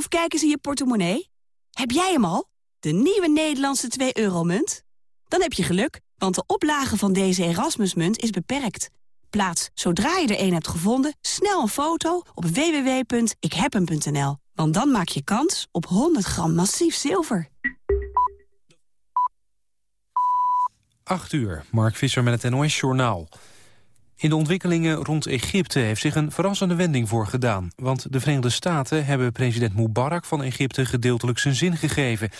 Of kijken ze in je portemonnee? Heb jij hem al? De nieuwe Nederlandse 2-euro-munt? Dan heb je geluk, want de oplage van deze Erasmusmunt is beperkt. Plaats, zodra je er een hebt gevonden, snel een foto op www.ikhebhem.nl. Want dan maak je kans op 100 gram massief zilver. 8 uur, Mark Visser met het NOS-journaal. In de ontwikkelingen rond Egypte heeft zich een verrassende wending voor gedaan. Want de Verenigde Staten hebben president Mubarak van Egypte gedeeltelijk zijn zin gegeven.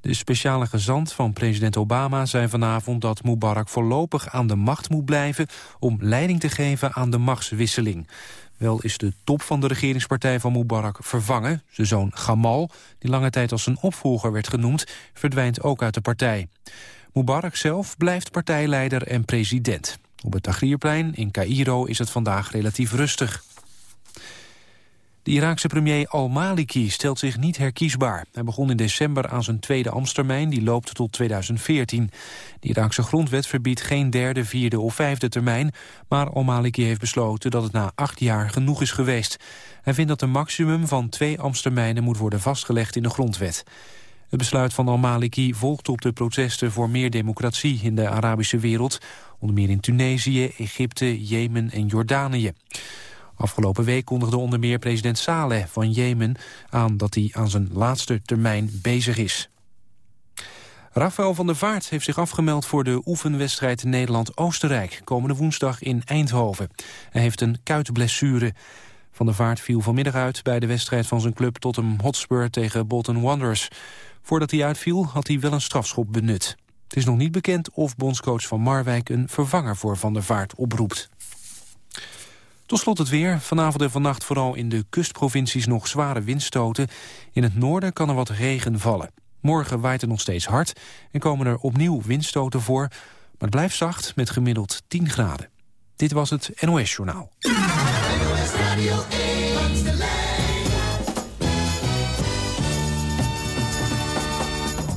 De speciale gezant van president Obama zei vanavond dat Mubarak voorlopig aan de macht moet blijven om leiding te geven aan de machtswisseling. Wel is de top van de regeringspartij van Mubarak vervangen. Zijn zoon Gamal, die lange tijd als zijn opvolger werd genoemd, verdwijnt ook uit de partij. Mubarak zelf blijft partijleider en president. Op het Tagrierplein in Cairo is het vandaag relatief rustig. De Iraakse premier al-Maliki stelt zich niet herkiesbaar. Hij begon in december aan zijn tweede ambtstermijn, die loopt tot 2014. De Iraakse grondwet verbiedt geen derde, vierde of vijfde termijn... maar al-Maliki heeft besloten dat het na acht jaar genoeg is geweest. Hij vindt dat een maximum van twee ambtstermijnen moet worden vastgelegd in de grondwet. Het besluit van al-Maliki volgt op de protesten voor meer democratie in de Arabische wereld, onder meer in Tunesië, Egypte, Jemen en Jordanië. Afgelopen week kondigde onder meer president Saleh van Jemen aan dat hij aan zijn laatste termijn bezig is. Rafael van der Vaart heeft zich afgemeld voor de oefenwedstrijd Nederland-Oostenrijk... komende woensdag in Eindhoven. Hij heeft een kuitblessure. Van der Vaart viel vanmiddag uit bij de wedstrijd van zijn club Tottenham Hotspur tegen Bolton Wanderers. Voordat hij uitviel had hij wel een strafschop benut. Het is nog niet bekend of bondscoach van Marwijk een vervanger voor Van der Vaart oproept. Tot slot het weer. Vanavond en vannacht vooral in de kustprovincies nog zware windstoten. In het noorden kan er wat regen vallen. Morgen waait het nog steeds hard en komen er opnieuw windstoten voor. Maar het blijft zacht met gemiddeld 10 graden. Dit was het NOS Journaal.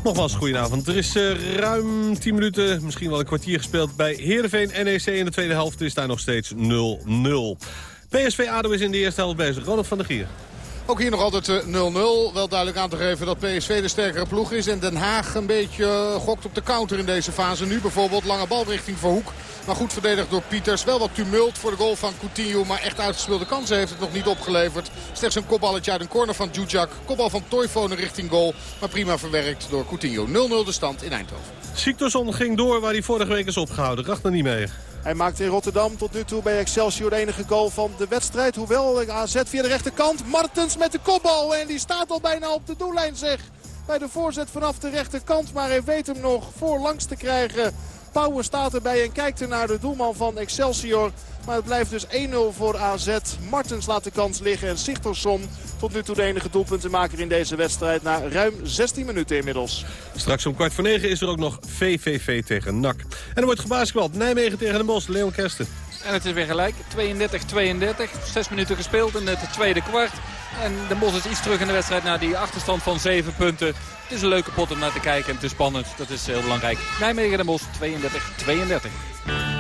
Nogmaals, goedenavond. Er is uh, ruim 10 minuten, misschien wel een kwartier gespeeld bij Heerenveen NEC. In de tweede helft is daar nog steeds 0-0. PSV ADO is in de eerste helft bezig. Ronald van der Gier. Ook hier nog altijd 0-0. Eh, Wel duidelijk aan te geven dat PSV de sterkere ploeg is. En Den Haag een beetje eh, gokt op de counter in deze fase. Nu bijvoorbeeld lange bal richting Verhoek. Maar goed verdedigd door Pieters. Wel wat tumult voor de goal van Coutinho. Maar echt uitgespeelde kansen heeft het nog niet opgeleverd. Slechts een kopballetje uit een corner van Djudjak. Kopbal van Toivonen richting goal. Maar prima verwerkt door Coutinho. 0-0 de stand in Eindhoven. Siktorsson ging door waar hij vorige week is opgehouden. Racht er niet mee. Hij maakt in Rotterdam tot nu toe bij Excelsior de enige goal van de wedstrijd. Hoewel AZ via de rechterkant. Martens met de kopbal. En die staat al bijna op de doellijn zeg. Bij de voorzet vanaf de rechterkant. Maar hij weet hem nog voorlangs te krijgen. Pauwen staat erbij en kijkt er naar de doelman van Excelsior. Maar het blijft dus 1-0 voor AZ. Martens laat de kans liggen en Sigtorsson tot nu toe de enige doelpuntenmaker in deze wedstrijd. Na ruim 16 minuten inmiddels. Straks om kwart voor negen is er ook nog VVV tegen NAC. En er wordt gebasketbald. Nijmegen tegen de Bos. Leon Kersten. En het is weer gelijk. 32-32. Zes minuten gespeeld in het tweede kwart. En de Bos is iets terug in de wedstrijd naar die achterstand van 7 punten. Het is een leuke pot om naar te kijken en het is spannend. Dat is heel belangrijk. Nijmegen de Bos 32-32.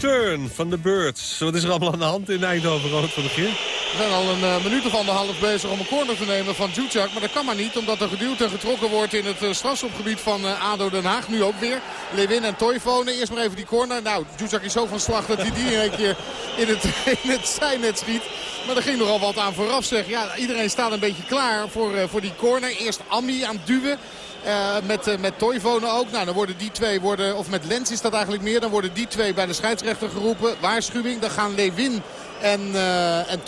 Turn, turn, turn van de Birds. Wat is er allemaal aan de hand in Eindhoven, Rood van de Geer? We zijn al een uh, minuut of anderhalf bezig om een corner te nemen van Djudjak. Maar dat kan maar niet, omdat er geduwd en getrokken wordt in het uh, strafschopgebied van uh, ADO Den Haag. Nu ook weer. Lewin en Toivonen. Eerst maar even die corner. Nou, Djudjak is zo van slag dat hij die in een keer in het, in het zijnet schiet. Maar er ging nogal wat aan vooraf zeg. Ja, iedereen staat een beetje klaar voor, voor die corner. Eerst Ammi aan het duwen. Uh, met, uh, met ook. Nou, dan worden die twee, worden, of met Lens is dat eigenlijk meer. Dan worden die twee bij de scheidsrechter geroepen. Waarschuwing, dan gaan Lewin en, uh, en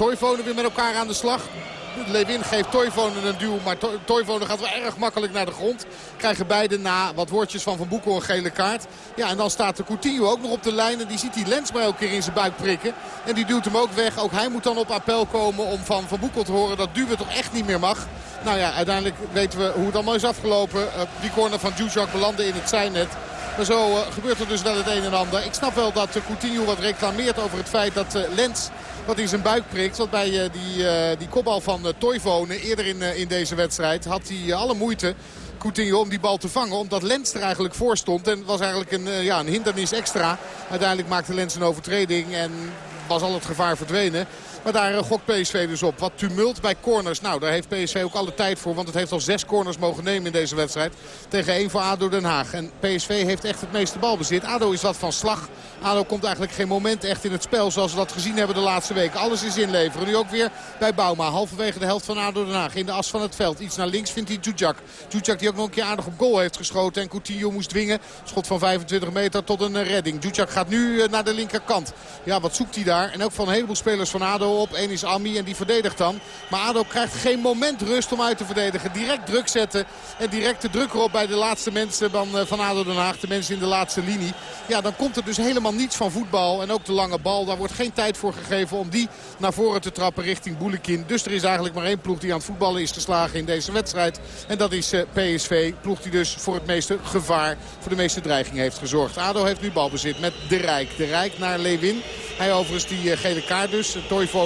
weer met elkaar aan de slag. Lewin geeft Toivonen een duw, maar Toivonen gaat wel erg makkelijk naar de grond. Krijgen beide na wat woordjes van Van Boekel een gele kaart. Ja, en dan staat de Coutinho ook nog op de lijn. En die ziet die Lens maar elke keer in zijn buik prikken. En die duwt hem ook weg. Ook hij moet dan op appel komen om van Van Boekel te horen dat duwen toch echt niet meer mag. Nou ja, uiteindelijk weten we hoe het allemaal is afgelopen. Die corner van Djuzak belandde in het zijnet. Maar zo uh, gebeurt er dus wel het een en ander. Ik snap wel dat uh, Coutinho wat reclameert over het feit dat Lens wat in zijn buik prikt. Want bij die, die kopbal van uh, Toivonen eerder in, in deze wedstrijd had hij alle moeite... Coutinho om die bal te vangen. Omdat Lens er eigenlijk voor stond. En was eigenlijk een, ja, een hindernis extra. Uiteindelijk maakte Lens een overtreding. En was al het gevaar verdwenen. Maar daar uh, gokt PSV dus op. Wat tumult bij corners. Nou, daar heeft PSV ook alle tijd voor. Want het heeft al zes corners mogen nemen in deze wedstrijd. Tegen één voor ADO Den Haag. En PSV heeft echt het meeste balbezit. ADO is wat van slag. ADO komt eigenlijk geen moment echt in het spel zoals we dat gezien hebben de laatste weken. Alles is inleveren. Nu ook weer bij Bouma. Halverwege de helft van ADO Den Haag. In de as van het veld. Iets naar links vindt hij Djudjak. Djudjak die ook nog een keer aardig op goal heeft geschoten. En Coutinho moest dwingen. Schot van 25 meter tot een redding. Djudjak gaat nu naar de linkerkant. Ja, wat zoekt hij daar? En ook van een heleboel spelers van ADO op. Eén is Ami en die verdedigt dan. Maar ADO krijgt geen moment rust om uit te verdedigen. Direct druk zetten en direct de druk erop bij de laatste mensen van, van ADO Den Haag. De mensen in de laatste linie. Ja, dan komt er dus helemaal niets van voetbal. En ook de lange bal, daar wordt geen tijd voor gegeven om die naar voren te trappen richting Boelekin. Dus er is eigenlijk maar één ploeg die aan het voetballen is geslagen in deze wedstrijd. En dat is PSV. Ploeg die dus voor het meeste gevaar, voor de meeste dreiging heeft gezorgd. ADO heeft nu balbezit met De Rijk. De Rijk naar Lewin. Hij overigens die gele kaart dus.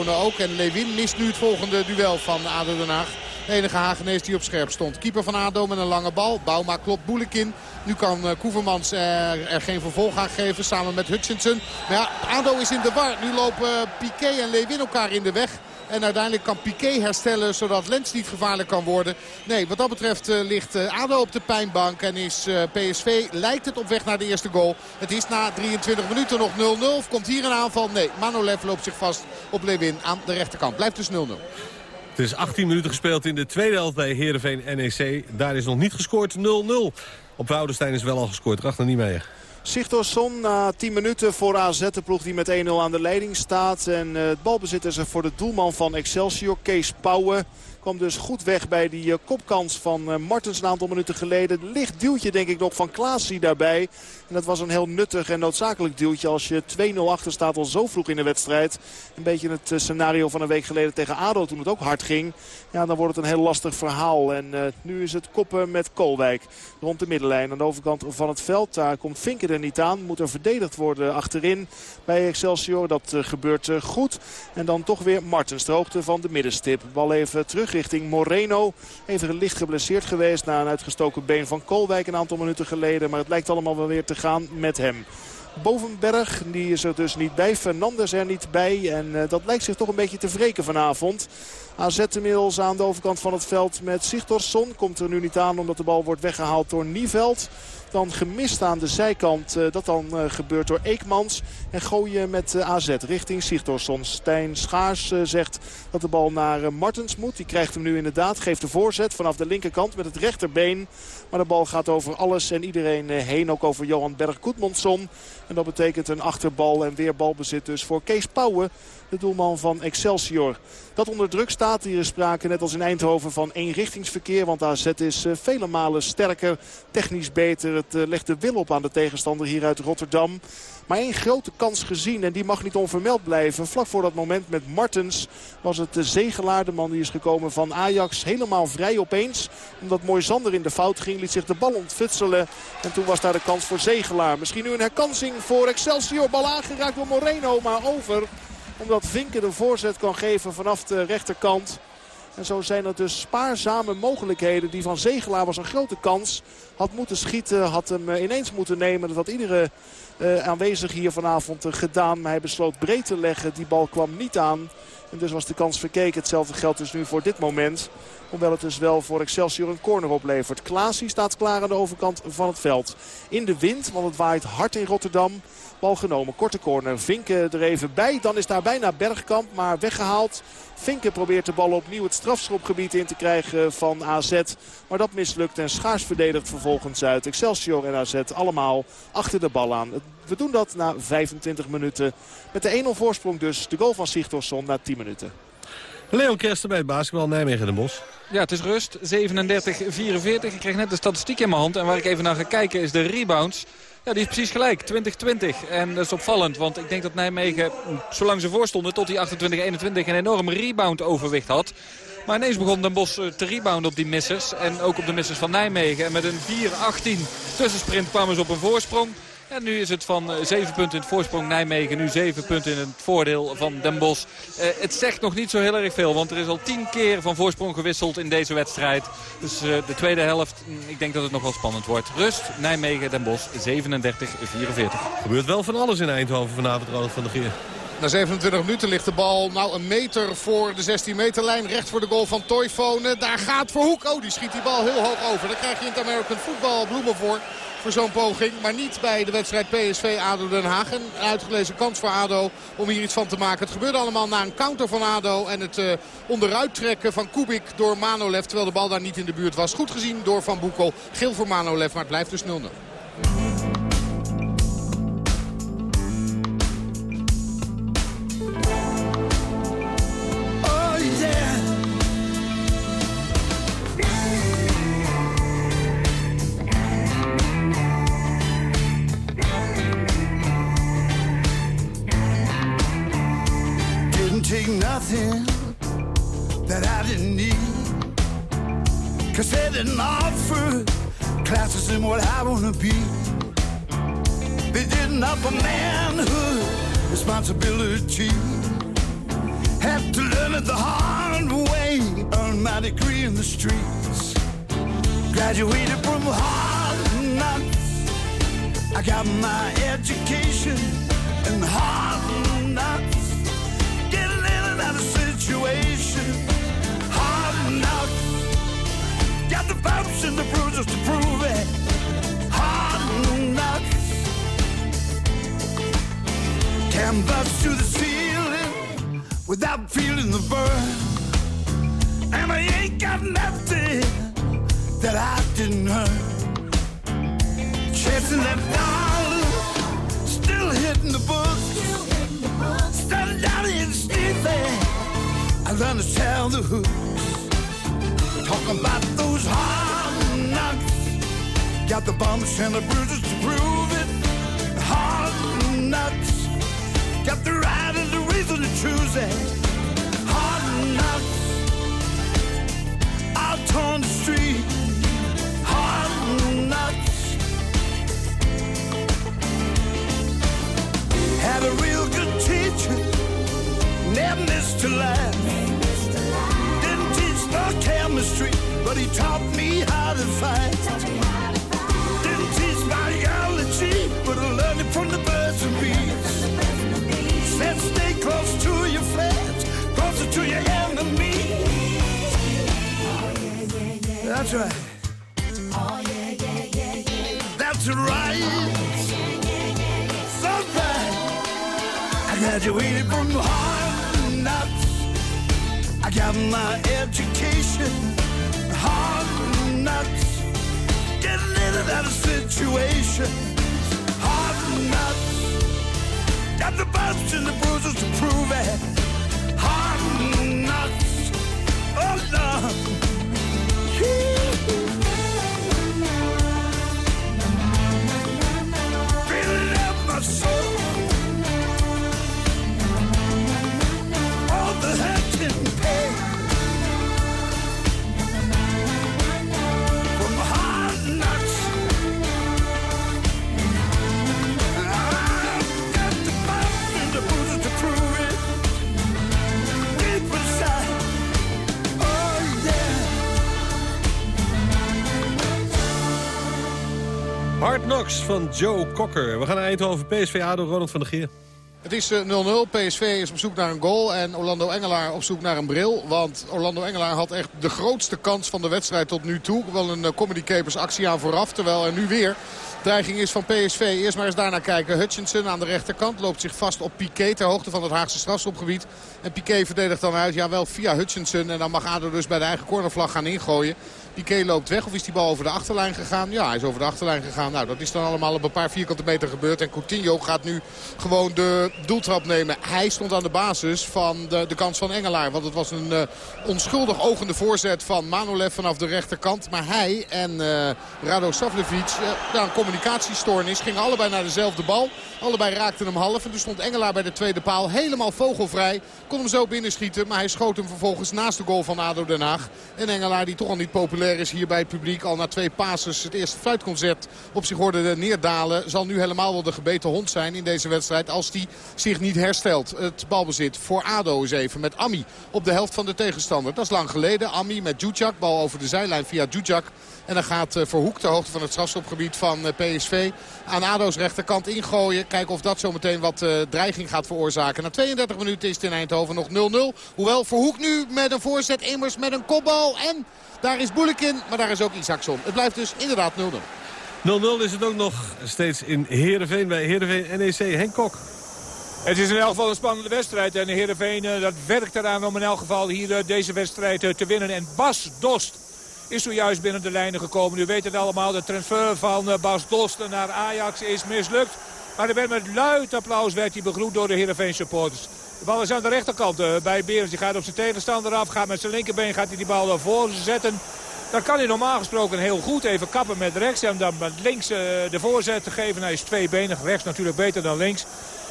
Ook. En Lewin mist nu het volgende duel van ADO Den Haag. De enige Hagenees die op scherp stond. Keeper van ADO met een lange bal. Bouma klopt Boelekin. Nu kan uh, Koevermans er, geen vervolg aan geven samen met Hutchinson. Maar ja, ADO is in de war. Nu lopen Piqué en Lewin elkaar in de weg. En uiteindelijk kan Piqué herstellen zodat Lens niet gevaarlijk kan worden. Nee, wat dat betreft uh, ligt uh, ADO op de pijnbank. En is uh, PSV, lijkt het op weg naar de eerste goal. Het is na 23 minuten nog 0-0. Komt hier een aanval? Nee, Manolev loopt zich vast op Lewin aan de rechterkant. Blijft dus 0-0. Het is 18 minuten gespeeld in de tweede helft bij Heerenveen NEC. Daar is nog niet gescoord 0-0. Op Woudenstein is wel al gescoord. Racht er niet mee. Sigtorsson na 10 minuten voor AZ, de ploeg die met 1-0 aan de leiding staat. En uh, het balbezit is er voor de doelman van Excelsior, Kees Pauwen. Kwam dus goed weg bij die uh, kopkans van uh, Martens een aantal minuten geleden. Licht duwtje denk ik nog van Klaasie daarbij. En dat was een heel nuttig en noodzakelijk duwtje als je 2-0 achter staat al zo vroeg in de wedstrijd. Een beetje het uh, scenario van een week geleden tegen ADO toen het ook hard ging. Ja, dan wordt het een heel lastig verhaal. En uh, nu is het koppen met Kolwijk rond de middenlijn. Aan de overkant van het veld, daar komt Vinken er niet aan. Moet er verdedigd worden achterin bij Excelsior. Dat uh, gebeurt goed. En dan toch weer Martens, de hoogte van de middenstip. Bal even terug richting Moreno. Even licht geblesseerd geweest na een uitgestoken been van Kolwijk een aantal minuten geleden. Maar het lijkt allemaal wel weer te gaan met hem. Bovenberg, die is er dus niet bij. Fernandes er niet bij. En uh, dat lijkt zich toch een beetje te wreken vanavond. AZ inmiddels aan de overkant van het veld met Sigtorsson. Komt er nu niet aan omdat de bal wordt weggehaald door Nieveld. Dan gemist aan de zijkant. Uh, dat dan uh, gebeurt door Eekmans. En gooien met uh, AZ richting Sigtorsson. Stijn Schaars zegt dat de bal naar Martens moet. Die krijgt hem nu inderdaad. Geeft de voorzet vanaf de linkerkant met het rechterbeen. Maar de bal gaat over alles en iedereen heen. Ook over Johan Berg-Goedmondsson. En dat betekent een achterbal en weer balbezit dus voor Kees Pauwen. De doelman van Excelsior. Dat onder druk staat. Hier is sprake net als in Eindhoven van eenrichtingsverkeer. Want AZ is vele malen sterker. Technisch beter. Het het legt de wil op aan de tegenstander hier uit Rotterdam. Maar één grote kans gezien en die mag niet onvermeld blijven. Vlak voor dat moment met Martens was het de Zegelaar, de man die is gekomen van Ajax. Helemaal vrij opeens. Omdat Moisander in de fout ging, liet zich de bal ontfutselen. En toen was daar de kans voor Zegelaar. Misschien nu een herkansing voor Excelsior. Bal aangeraakt door Moreno, maar over. Omdat Vinken de voorzet kan geven vanaf de rechterkant. En zo zijn er dus spaarzame mogelijkheden. Die van Zegelaar was een grote kans. Had moeten schieten, had hem eh, ineens moeten nemen. Dat had iedere uh, aanwezig hier vanavond uh, gedaan. Maar hij besloot breed te leggen. Die bal kwam niet aan. En dus was de kans verkeken. Hetzelfde geldt dus nu voor dit moment. Hoewel het dus wel voor Excelsior een corner oplevert. Klaasie staat klaar aan de overkant van het veld. In de wind, want het waait hard in Rotterdam. Bal genomen, korte corner. Vinken er even bij. Dan is daar bijna Bergkamp, maar weggehaald. Vinken probeert de bal opnieuw het strafschopgebied in te krijgen van AZ. Maar dat mislukt en schaars verdedigt vervolgens uit. Excelsior en AZ allemaal achter de bal aan. We doen dat na 25 minuten. Met de 1-0 voorsprong dus. De goal van Sigtorsson na 10 minuten. Leon Kersten bij het basketbal Nijmegen de Bos. Ja, het is rust. 37-44. Ik kreeg net de statistiek in mijn hand. En waar ik even naar ga kijken is de rebounds. Ja, die is precies gelijk. 2020. En dat is opvallend, want ik denk dat Nijmegen, zolang ze voorstonden tot die 28-21, een enorm rebound overwicht had. Maar ineens begon Den Bos eh, te rebounden op die missers. En ook op de missers van Nijmegen. En met een 4-18 tussensprint kwamen ze op een voorsprong. En nu is het van 7 eh, punten in het voorsprong Nijmegen. Nu 7 punten in het voordeel van Den Bosch. Uh, het zegt nog niet zo heel erg veel. Want er is al 10 keer van voorsprong gewisseld in deze wedstrijd. Dus uh, de tweede helft, mm, ik denk dat het nog wel spannend wordt. Rust, Nijmegen, Den Bosch, 37-44. Gebeurt wel van alles in Eindhoven vanavond, Ronald van der Geer. Na 27 minuten ligt de bal nou een meter voor de 16 meterlijn. Recht voor de goal van Toyfone. Daar gaat Verhoek. Oh, die schiet die bal heel hoog over. Daar krijg je in het American Football bloemen voor voor zo'n poging. Maar niet bij de wedstrijd PSV ADO Den Haag. Een uitgelezen kans voor ADO om hier iets van te maken. Het gebeurde allemaal na een counter van ADO. En het uh, onderuit trekken van Kubik door Manolev. Terwijl de bal daar niet in de buurt was. Goed gezien door Van Boekel. Geel voor Manolev, maar het blijft dus 0-0. Wanna be. They didn't offer manhood, responsibility. Had to learn it the hard way, earn my degree in the streets. Graduated from hard knocks. I got my education in hard knocks Getting in and out of situation. Hard enough. Got the bumps and the bruises to prove it. Can bust to the ceiling without feeling the burn. And I ain't got nothing that I didn't earn. Chasing that dollar, still hitting the books. Started down in Steve I learned to tell the hooks. Talking about those hard knocks. Got the bumps and the bruises to prove Got the right and the reason to choose it. Hard knocks. Out on That's right. Oh, yeah, yeah, yeah, yeah. That's right. Sometimes yeah, yeah, yeah, yeah. I graduated from hard Nuts. I got my education. Hard Nuts. Getting in and out of situations. Harvard Nuts. Got the bumps and the bruises to prove it. Hard knocks. Oh, no. Yeah. Hard Knocks van Joe Cocker. We gaan naar Eindhoven, PSV ADO, Ronald van der Geer. Het is 0-0. Eh, PSV is op zoek naar een goal. En Orlando Engelaar op zoek naar een bril. Want Orlando Engelaar had echt de grootste kans van de wedstrijd tot nu toe. Wel een eh, Comedy Capers actie aan vooraf. Terwijl er nu weer dreiging is van PSV. Eerst maar eens daarna kijken. Hutchinson aan de rechterkant loopt zich vast op Piqué ter hoogte van het Haagse strafschopgebied. En Piqué verdedigt dan uit. Ja, wel via Hutchinson. En dan mag ADO dus bij de eigen cornervlag gaan ingooien. Piqué loopt weg. Of is die bal over de achterlijn gegaan? Ja, hij is over de achterlijn gegaan. Nou, dat is dan allemaal op een paar vierkante meter gebeurd. En Coutinho gaat nu gewoon de doeltrap nemen. Hij stond aan de basis van de, de kans van Engelaar. Want het was een uh, onschuldig ogende voorzet van Manolev vanaf de rechterkant. Maar hij en uh, Rado Savlevic, uh, een communicatiestoornis, gingen allebei naar dezelfde bal. Allebei raakten hem half. En toen stond Engelaar bij de tweede paal helemaal vogelvrij. Kon hem zo binnenschieten. Maar hij schoot hem vervolgens naast de goal van ADO Den Haag. En Engelaar die toch al niet populair is hier bij het publiek. Al na twee passes het eerste fluitconcert op zich hoorde neerdalen. Zal nu helemaal wel de gebeten hond zijn in deze wedstrijd. Als die zich niet herstelt. Het balbezit voor ADO is even met Ami op de helft van de tegenstander. Dat is lang geleden. Ami met Djudjak. Bal over de zijlijn via Djudjak. En dan gaat eh, Verhoek de hoogte van het strafstopgebied van eh, PSV aan ADO's rechterkant ingooien. Kijken of dat zometeen wat uh, dreiging gaat veroorzaken. Na 32 minuten is het in Eindhoven nog 0-0. Hoewel Verhoek nu met een voorzet immers met een kopbal. En daar is Boelekin, maar daar is ook Isaacson. Het blijft dus inderdaad 0-0. 0-0 is het ook nog steeds in Heerenveen bij Heerenveen NEC. Henk Kok. Het is in elk geval een spannende wedstrijd. En Heerenveen dat werkt eraan om in elk geval hier deze wedstrijd te winnen. En Bas Dost is zojuist binnen de lijnen gekomen. U weet het allemaal, de transfer van eh, Bas Dosten naar Ajax is mislukt. Maar er werd met luid applaus werd hij begroet door de Heerenveen supporters. De bal is aan de rechterkant uh, bij Berens. Die gaat op zijn tegenstander af. Gaat met zijn linkerbeen gaat hij die bal ervoor zetten. Dan kan hij normaal gesproken heel goed even kappen met rechts. En dan met links uh, de voorzet te geven. Hij is tweebenig. Rechts natuurlijk beter dan links.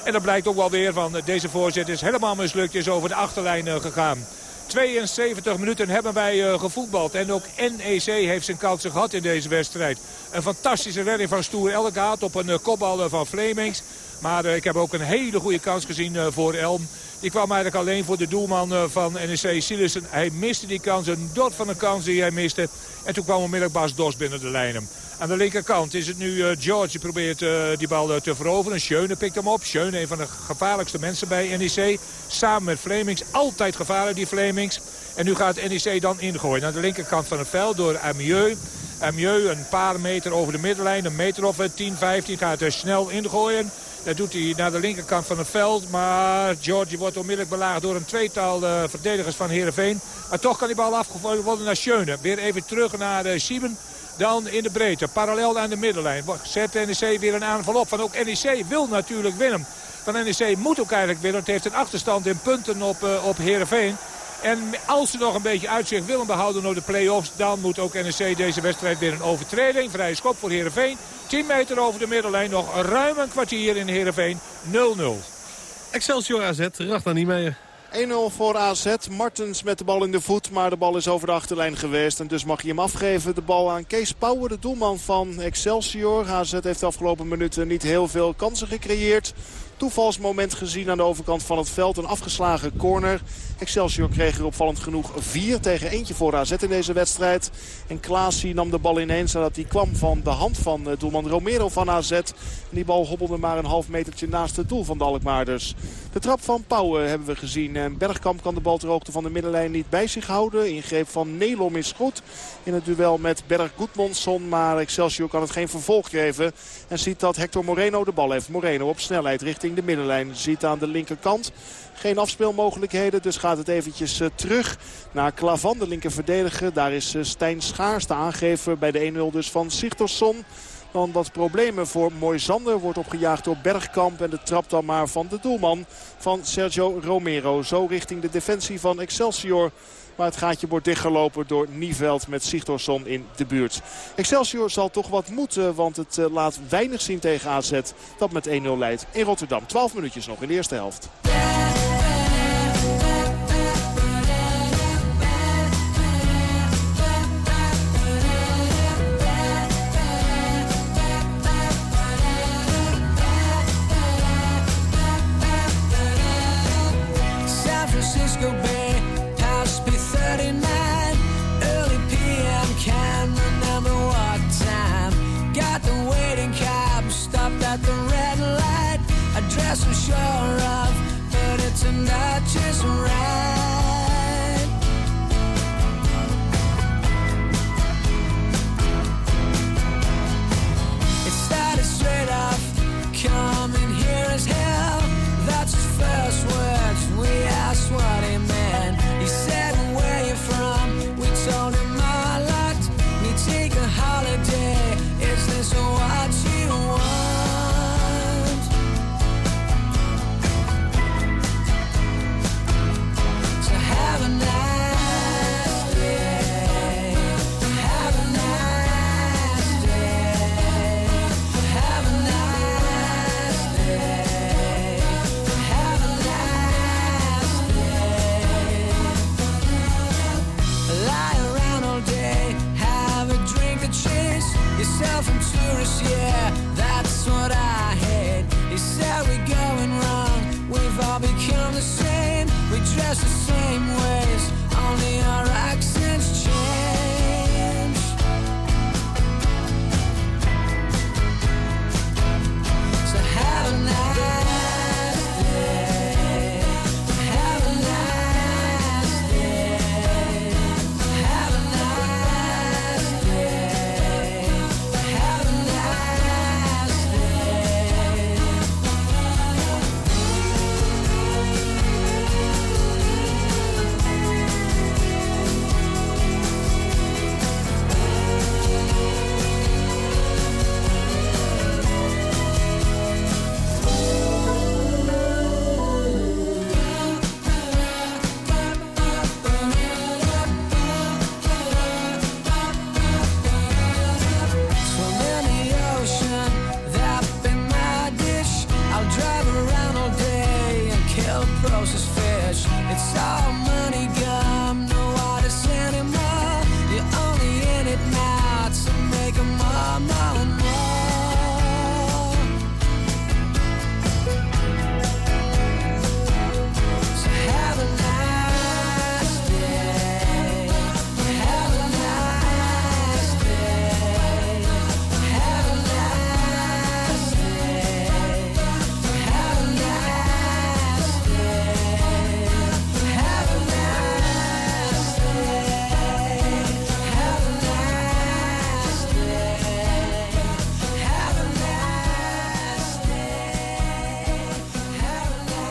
En dat blijkt ook wel weer van deze voorzet is helemaal mislukt. Is over de achterlijn gegaan. 72 minuten hebben wij uh, gevoetbald. En ook NEC heeft zijn kansen gehad in deze wedstrijd. Een fantastische redding van Stoer Elgaat op een uh, kopbal van Flemings. Maar ik heb ook een hele goede kans gezien voor Elm. Die kwam eigenlijk alleen voor de doelman van NEC, Silissen. Hij miste die kans, een dot van een kans die hij miste. En toen kwam onmiddellijk Bas Dos binnen de lijnen. Aan de linkerkant is het nu uh, George die probeert uh, die bal te veroveren. Schöne pikt hem op. Schöne, een van de gevaarlijkste mensen bij NEC. Samen met Flemings. Altijd gevaarlijk die Flemings. En nu gaat NEC dan ingooien. Aan de linkerkant van het veld door Amieux. Amieux een paar meter over de middenlijn. Een meter of 10, 15 gaat er snel ingooien. Dat doet hij naar de linkerkant van het veld. Maar Georgie wordt onmiddellijk belaagd door een tweetal uh, verdedigers van Heerenveen. Maar toch kan die bal afgegooid worden naar Schöne. Weer even terug naar uh, Sieben. Dan in de breedte, parallel aan de middenlijn. Zet NEC weer een aanval op. Van ook NEC wil natuurlijk winnen. Van NEC moet ook eigenlijk winnen. Het heeft een achterstand in punten op, uh, op Heerenveen. En als ze nog een beetje uitzicht willen behouden op de play-offs... dan moet ook NEC deze wedstrijd weer een overtreding. Vrije schop voor Heerenveen. 10 meter over de middenlijn. Nog ruim een kwartier in Heerenveen. 0-0. Excelsior AZ, Ragnar Niemeyer. 1-0 voor AZ. Martens met de bal in de voet. Maar de bal is over de achterlijn geweest. En dus mag je hem afgeven. De bal aan Kees Pauwer, de doelman van Excelsior. AZ heeft de afgelopen minuten niet heel veel kansen gecreëerd toevalsmoment gezien aan de overkant van het veld. Een afgeslagen corner. Excelsior kreeg er opvallend genoeg 4 tegen eentje voor AZ in deze wedstrijd. En Klaasie nam de bal ineens nadat hij kwam van de hand van eh, doelman Romero van AZ. En die bal hobbelde maar een half metertje naast het doel van de Alkmaarders. De trap van Pauwen hebben we gezien. En Bergkamp kan de bal ter hoogte van de middenlijn niet bij zich houden. Ingreep van Nelom is goed in het duel met Berg Goedmondson. Maar Excelsior kan het geen vervolg geven. En ziet dat Hector Moreno de bal heeft. Moreno op snelheid richting de middenlijn. Ziet aan de linkerkant geen afspeelmogelijkheden. Dus gaat het eventjes uh, terug naar Klavan, de linker verdediger. Daar is uh, Stijn Schaars, de aangever bij de 1-0 dus van Sigtorsson. Dan wat problemen voor Moisander. Wordt opgejaagd door Bergkamp. En de trap dan maar van de doelman van Sergio Romero. Zo richting de defensie van Excelsior. Maar het gaatje wordt dichtgelopen door Nieveld met Sigtorsson in de buurt. Excelsior zal toch wat moeten, want het uh, laat weinig zien tegen AZ. Dat met 1-0 leidt in Rotterdam. 12 minuutjes nog in de eerste helft.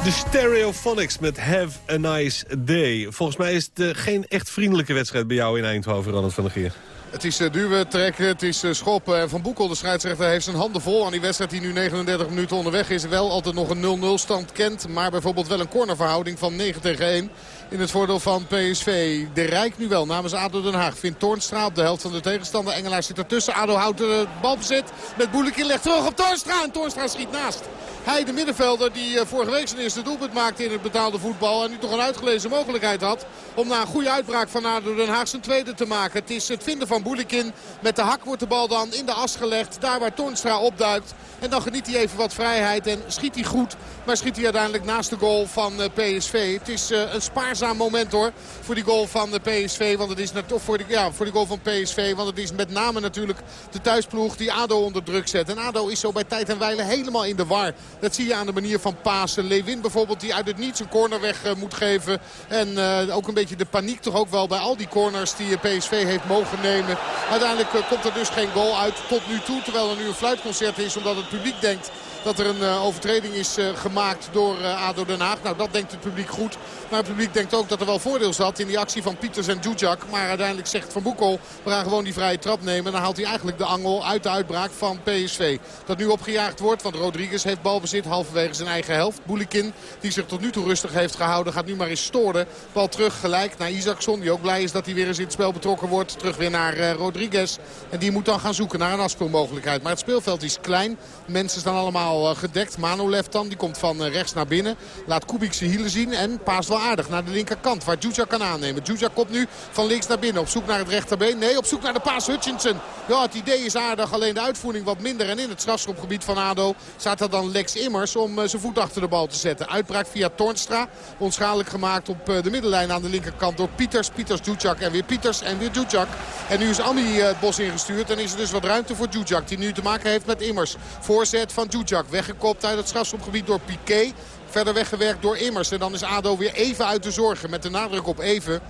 De Stereophonics met Have a Nice Day. Volgens mij is het eh, geen echt vriendelijke wedstrijd bij jou in Eindhoven, Ronald van der Geer. Het is eh, duwen, trekken, het is eh, schoppen. En Van Boekel, de scheidsrechter, heeft zijn handen vol aan die wedstrijd die nu 39 minuten onderweg is. Wel altijd nog een 0-0 stand kent. Maar bijvoorbeeld wel een cornerverhouding van 9 tegen 1 in het voordeel van PSV. De Rijk nu wel namens ADO Den Haag. Vindt Toornstra op de helft van de tegenstander. Engelaar zit ertussen. ADO houdt de balbezit met Boelekin. Legt terug op Toornstra en Toornstra schiet naast. Hij, de middenvelder, die eh, vorige week zijn eerste doelpunt maakte in het betaalde voetbal. En nu toch een uitgelezen mogelijkheid had om na een goede uitbraak van ADO Den Haag zijn tweede te maken. Het is het vinden van Boelekin. Met de hak wordt de bal dan in de as gelegd. Daar waar Toornstra opduikt. En dan geniet hij even wat vrijheid en schiet hij goed. Maar schiet hij uiteindelijk naast de goal van eh, PSV. Het is eh, een spaarzaam moment hoor voor die goal van de PSV. Want het is of voor, de, ja, voor die goal van PSV. Want het is met name natuurlijk de thuisploeg die ADO onder druk zet. En ADO is zo bij tijd en wijle helemaal in de war. Dat zie je aan de manier van pasen. Lewin bijvoorbeeld die uit het niets een corner weg eh, moet geven. En eh, ook een beetje de paniek toch ook wel bij al die corners die eh, PSV heeft mogen nemen. Uiteindelijk komt er dus geen goal uit tot nu toe. Terwijl er nu een fluitconcert is omdat het publiek denkt dat er een uh, overtreding is uh, gemaakt door uh, ADO Den Haag. Nou, dat denkt het publiek goed. Maar het publiek denkt ook dat er wel voordeel zat in die actie van Pieters en Dujak. Maar uiteindelijk zegt Van Boekel, we gaan gewoon die vrije trap nemen. En dan haalt hij eigenlijk de angel uit de uitbraak van PSV. Dat nu opgejaagd wordt, want Rodriguez heeft balbezit halverwege zijn eigen helft. Boelikin, die zich tot nu toe rustig heeft gehouden, gaat nu maar eens storen. Bal terug gelijk naar Isaacson, die ook blij is dat hij weer eens in het spel betrokken wordt. Terug weer naar Rodriguez. En die moet dan gaan zoeken naar een afspeelmogelijkheid. Maar het speelveld is klein. Mensen staan allemaal gedekt. Manolev dan, die komt van rechts naar binnen. Laat Kubik zijn hielen zien en paast wel aardig naar de linkerkant. Waar Djudjak kan aannemen. Djudjak komt nu van links naar binnen. Op zoek naar het rechterbeen. Nee, op zoek naar de paas Hutchinson. Ja, het idee is aardig. Alleen de uitvoering wat minder. En in het strafschopgebied van ADO staat er dan Lex Immers om uh, zijn voet achter de bal te zetten. Uitbraak via Tornstra. Onschadelijk gemaakt op de middenlijn aan de linkerkant door Pieters. Pieters, Djudjak en weer Pieters en weer Djudjak. En nu is Andy het bos ingestuurd. En is er dus wat ruimte voor Djudjak. Die nu te maken heeft met Immers. Voorzet van Djudjak. Dujak weggekopt uit het strafschopgebied door Piqué. Verder weggewerkt door Immers. En dan is ADO weer even uit de zorgen. Met de nadruk op even.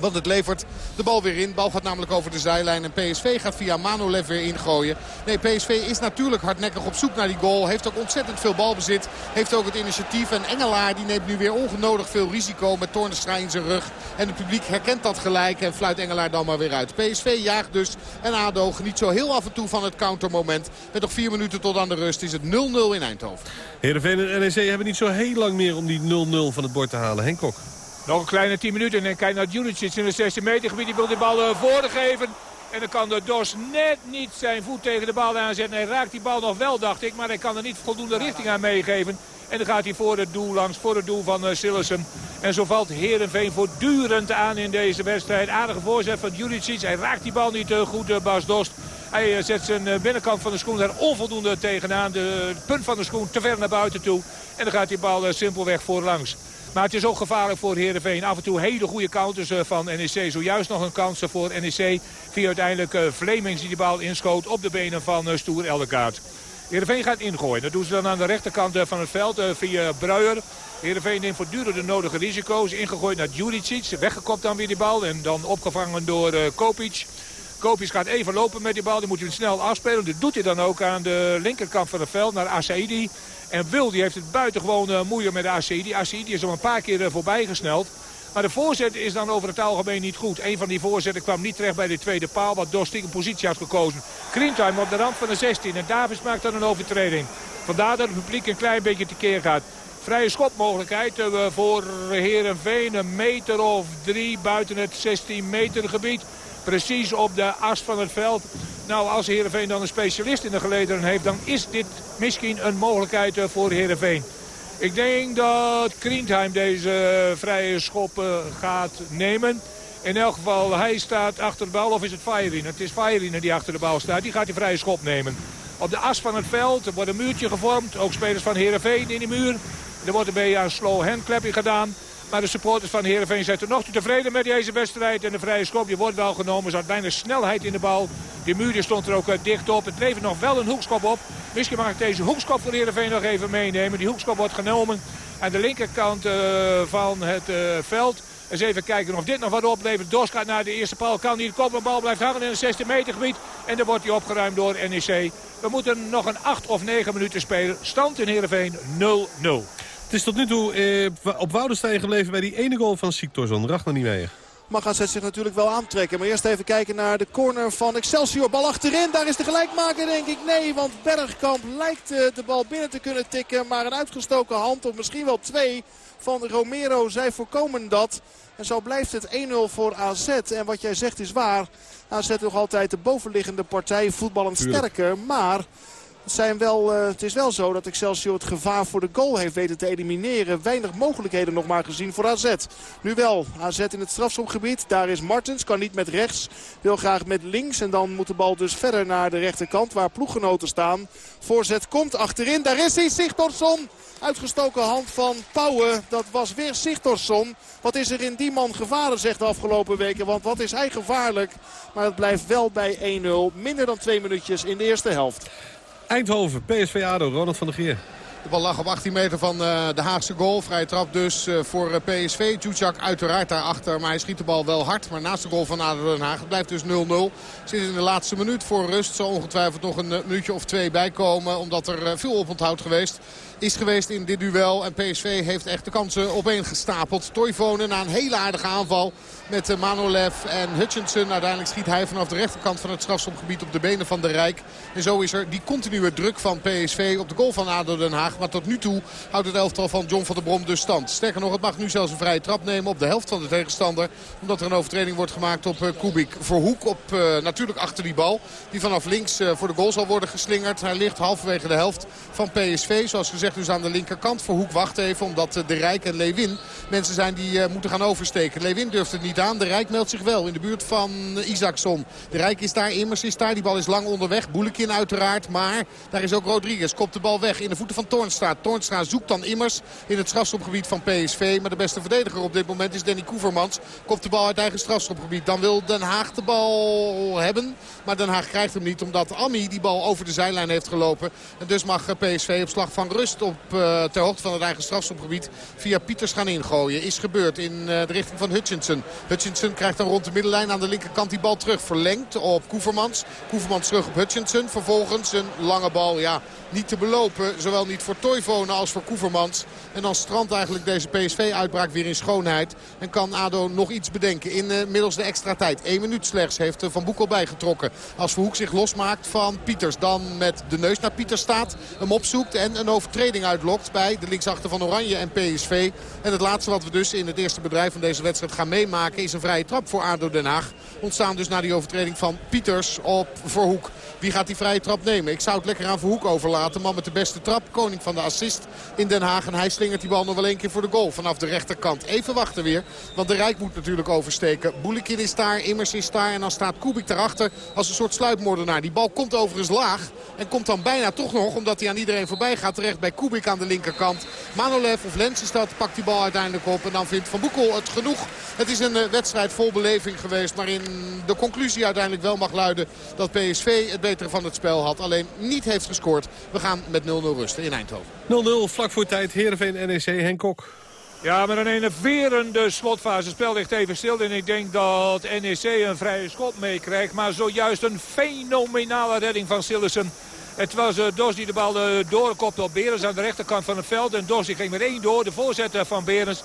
Want het levert de bal weer in. De bal gaat namelijk over de zijlijn. En PSV gaat via Manolev weer ingooien. Nee, PSV is natuurlijk hardnekkig op zoek naar die goal. Heeft ook ontzettend veel balbezit. Heeft ook het initiatief. En Engelaar die neemt nu weer ongenodig veel risico met Toornstra in zijn rug. En het publiek herkent dat gelijk. En fluit Engelaar dan maar weer uit. PSV jaagt dus. En ADO geniet zo heel af en toe van het countermoment. Met nog vier minuten tot aan de rust is het 0-0 in Eindhoven. Heerenveen en NEC hebben niet zo heel lang meer om die 0-0 van het bord te halen. Henk Kok. Nog een kleine 10 minuten. En kijk naar Juricic in het 16 meter gebied. Die wil die bal uh, voorgeven. En dan kan de Dos net niet zijn voet tegen de bal aanzetten. Hij raakt die bal nog wel, dacht ik. Maar hij kan er niet voldoende richting aan meegeven. En dan gaat hij voor het doel langs, voor het doel van uh, Sillessen. En zo valt Heerenveen voortdurend aan in deze wedstrijd. Aardige voorzet van Juricic. Hij raakt die bal niet uh, goed, Bas Dost. Hij zet zijn binnenkant van de schoen daar onvoldoende tegenaan. De punt van de schoen te ver naar buiten toe. En dan gaat die bal simpelweg voorlangs. Maar het is ook gevaarlijk voor Heerenveen. Af en toe hele goede counters van NEC. Zojuist nog een kans voor NEC. Via uiteindelijk Vlemings die de bal inschoot op de benen van Stoer Elderkaart. Heerenveen gaat ingooien. Dat doen ze dan aan de rechterkant van het veld via Bruijer. Heerenveen neemt voortdurend de nodige risico's. Ingegooid naar Juricic. Weggekopt dan weer die bal. En dan opgevangen door Kopic. Kopic gaat even lopen met die bal. Die moet hij snel afspelen. Dat doet hij dan ook aan de linkerkant van het veld naar Asaidi. En Wil die heeft het buitengewoon uh, moeilijk met de Asaidi. Asaidi is al een paar keer uh, voorbij gesneld. Maar de voorzet is dan over het algemeen niet goed. Een van die voorzetten kwam niet terecht bij de tweede paal. Wat Dostik een positie had gekozen. Creamtime op de rand van de 16. En Davis maakt dan een overtreding. Vandaar dat het publiek een klein beetje tekeer gaat. Vrije schopmogelijkheid uh, voor Herenveen. Een meter of drie buiten het 16 meter gebied. Precies op de as van het veld. Nou, als Heerenveen dan een specialist in de gelederen heeft... dan is dit misschien een mogelijkheid voor Heerenveen. Ik denk dat Krientheim deze vrije schop gaat nemen. In elk geval, hij staat achter de bal. Of is het Feyerine? Het is Feyerine die achter de bal staat. Die gaat die vrije schop nemen. Op de as van het veld wordt een muurtje gevormd. Ook spelers van Heerenveen in die muur. Er wordt een beetje een slow handclapping gedaan. Maar de supporters van Heerenveen zijn tot nog toe tevreden met deze wedstrijd. En de vrije schop die wordt wel genomen. Er zat bijna snelheid in de bal. Die muur stond er ook dicht op. Het levert nog wel een hoekschop op. Misschien mag ik deze hoekschop voor Heerenveen nog even meenemen. Die hoekschop wordt genomen aan de linkerkant uh, van het uh, veld. Eens even kijken of dit nog wat oplevert. Dos gaat naar de eerste paal. Kan niet. De bal blijft hangen in het 16 meter gebied. En dan wordt hij opgeruimd door NEC. We moeten nog een 8 of 9 minuten spelen. Stand in Heerenveen 0-0. Het is tot nu toe eh, op Woudenstein gebleven bij die ene goal van Siktorzon. Ragnar niet mee. Mag AZ zich natuurlijk wel aantrekken. Maar eerst even kijken naar de corner van Excelsior. Bal achterin. Daar is de gelijkmaker denk ik. Nee, want Bergkamp lijkt de bal binnen te kunnen tikken. Maar een uitgestoken hand of misschien wel twee van Romero. Zij voorkomen dat. En zo blijft het 1-0 voor AZ. En wat jij zegt is waar. AZ nog altijd de bovenliggende partij. Voetballend sterker. Maar... Het, zijn wel, uh, het is wel zo dat Excelsior het gevaar voor de goal heeft weten te elimineren. Weinig mogelijkheden nog maar gezien voor AZ. Nu wel, AZ in het strafschopgebied. Daar is Martens, kan niet met rechts. Wil graag met links en dan moet de bal dus verder naar de rechterkant waar ploeggenoten staan. Voorzet komt achterin, daar is hij, Sigtorsson. Uitgestoken hand van Pauwen, dat was weer Sigtorsson. Wat is er in die man gevaren, zegt de afgelopen weken. Want wat is hij gevaarlijk. Maar het blijft wel bij 1-0. Minder dan twee minuutjes in de eerste helft. Eindhoven, PSV ADO, Ronald van der Geer. De bal lag op 18 meter van uh, de Haagse goal. Vrije trap dus uh, voor uh, PSV. Tjutjak uiteraard daarachter. Maar hij schiet de bal wel hard. Maar naast de goal van ADO Den Haag. Blijft dus 0-0. Zit in de laatste minuut voor rust. Zal ongetwijfeld nog een minuutje of twee bijkomen. Omdat er veel oponthoud geweest is geweest in dit duel. En PSV heeft echt de kansen opeen gestapeld. Toivonen na een hele aardige aanval met Manolev en Hutchinson. Uiteindelijk schiet hij vanaf de rechterkant van het strafschopgebied op de benen van de Rijk. En zo is er die continue druk van PSV op de goal van ADO Den Haag. Maar tot nu toe houdt het elftal van John van der Brom dus stand. Sterker nog, het mag nu zelfs een vrije trap nemen op de helft van de tegenstander. Omdat er een overtreding wordt gemaakt op uh, Kubik. Voor Hoek op, uh, natuurlijk achter die bal. Die vanaf links voor de goal zal worden geslingerd. Hij ligt halverwege de helft van PSV. Zoals gezegd dus aan de linkerkant. Voor Hoek wacht even omdat de Rijk en Lewin mensen zijn die moeten gaan oversteken. Lewin durft het niet aan. De Rijk meldt zich wel in de buurt van Isaacson. De Rijk is daar, Immers is daar. Die bal is lang onderweg. Boelekin uiteraard. Maar daar is ook Rodriguez. Kopt de bal weg in de voeten van Toornstra. Toornstra zoekt dan Immers in het strafschopgebied van PSV. Maar de beste verdediger op dit moment is Danny Koevermans. Kopt de bal uit eigen strafschopgebied. Dan wil Den Haag de bal hebben. Maar Den Haag krijgt hem niet omdat Ami die bal over de zijlijn heeft gelopen. En dus mag PSV op slag van rust op, uh, ter hoogte van het eigen strafschopgebied via Pieters gaan ingooien. Is gebeurd in uh, de richting van Hutchinson. Hutchinson krijgt dan rond de middenlijn aan de linkerkant die bal terug. Verlengd op Koevermans. Koevermans terug op Hutchinson. Vervolgens een lange bal. Ja, niet te belopen. Zowel niet voor Toivonen als voor Koevermans. En dan strandt eigenlijk deze PSV-uitbraak weer in schoonheid. En kan ADO nog iets bedenken in uh, middels de extra tijd. Eén minuut slechts heeft Van Boekel bijgetrokken. Als Verhoek zich losmaakt van Pieters. Dan met de neus naar Pieters staat. Hem opzoekt en een overtreding uitlokt bij de linksachter van Oranje en PSV. En het laatste wat we dus in het eerste bedrijf van deze wedstrijd gaan meemaken... is een vrije trap voor ADO Den Haag. Ontstaan dus na die overtreding van Pieters op Verhoek. Wie gaat die vrije trap nemen? Ik zou het lekker aan Verhoek overlaten. Man met de beste trap. Koning van de assist in Den Haag. En hij slingert die bal nog wel één keer voor de goal vanaf de rechterkant. Even wachten weer. Want de Rijk moet natuurlijk oversteken. Boelikin is daar. Immers is daar. En dan staat Kubik daarachter als een soort sluipmoordenaar. Die bal komt overigens laag. En komt dan bijna toch nog, omdat hij aan iedereen voorbij gaat, terecht bij Kubik aan de linkerkant. Manolev of Lens pakt die bal uiteindelijk op. En dan vindt Van Boekel het genoeg. Het is een uh, wedstrijd vol beleving geweest. Waarin de conclusie uiteindelijk wel mag luiden dat PSV betere van het spel had. Alleen niet heeft gescoord. We gaan met 0-0 rusten in Eindhoven. 0-0 vlak voor tijd. Heerenveen NEC Henk Kok. Ja, met een enerverende slotfase. Het spel ligt even stil. En ik denk dat NEC een vrije schot meekrijgt. Maar zojuist een fenomenale redding van Sillessen. Het was uh, Dos die de bal uh, doorkopte op Berens aan de rechterkant van het veld. En Dos die ging met één door. De voorzet van Berens.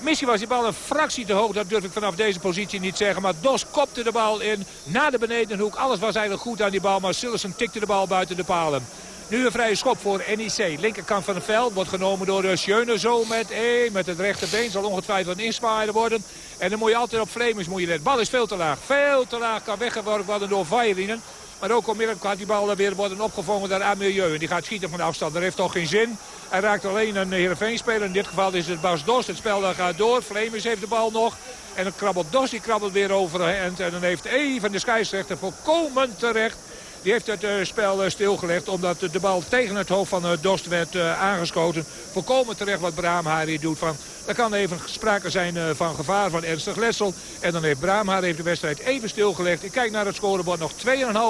Misschien was die bal een fractie te hoog. Dat durf ik vanaf deze positie niet zeggen. Maar Dos kopte de bal in. Naar de benedenhoek. Alles was eigenlijk goed aan die bal. Maar Sillessen tikte de bal buiten de palen. Nu een vrije schop voor NEC. Linkerkant van het veld wordt genomen door Schöne zo met één. Met het rechterbeen zal ongetwijfeld een inspaaien worden. En dan moet je altijd op Flemings moet je letten. bal is veel te laag. Veel te laag kan weggeworpen worden door Vajerinen. Maar ook onmiddellijk die bal weer worden opgevangen door Amilieu. En die gaat schieten van afstand. Dat heeft toch geen zin. Hij raakt alleen een Heerenveen-speler. In dit geval is het Bas Dos. Het spel gaat door. Flemings heeft de bal nog. En dan krabbelt Dos. Die krabbelt weer overhand. En dan heeft even de scheidsrechter volkomen terecht die heeft het uh, spel uh, stilgelegd omdat de bal tegen het hoofd van uh, Dost werd aangeschoten. Volkomen terecht wat Braamhaar hier doet. Van, er kan even sprake zijn van gevaar van ernstig letsel. En dan heeft Braamhaar heeft de wedstrijd even stilgelegd. Ik kijk naar het scorebord. Nog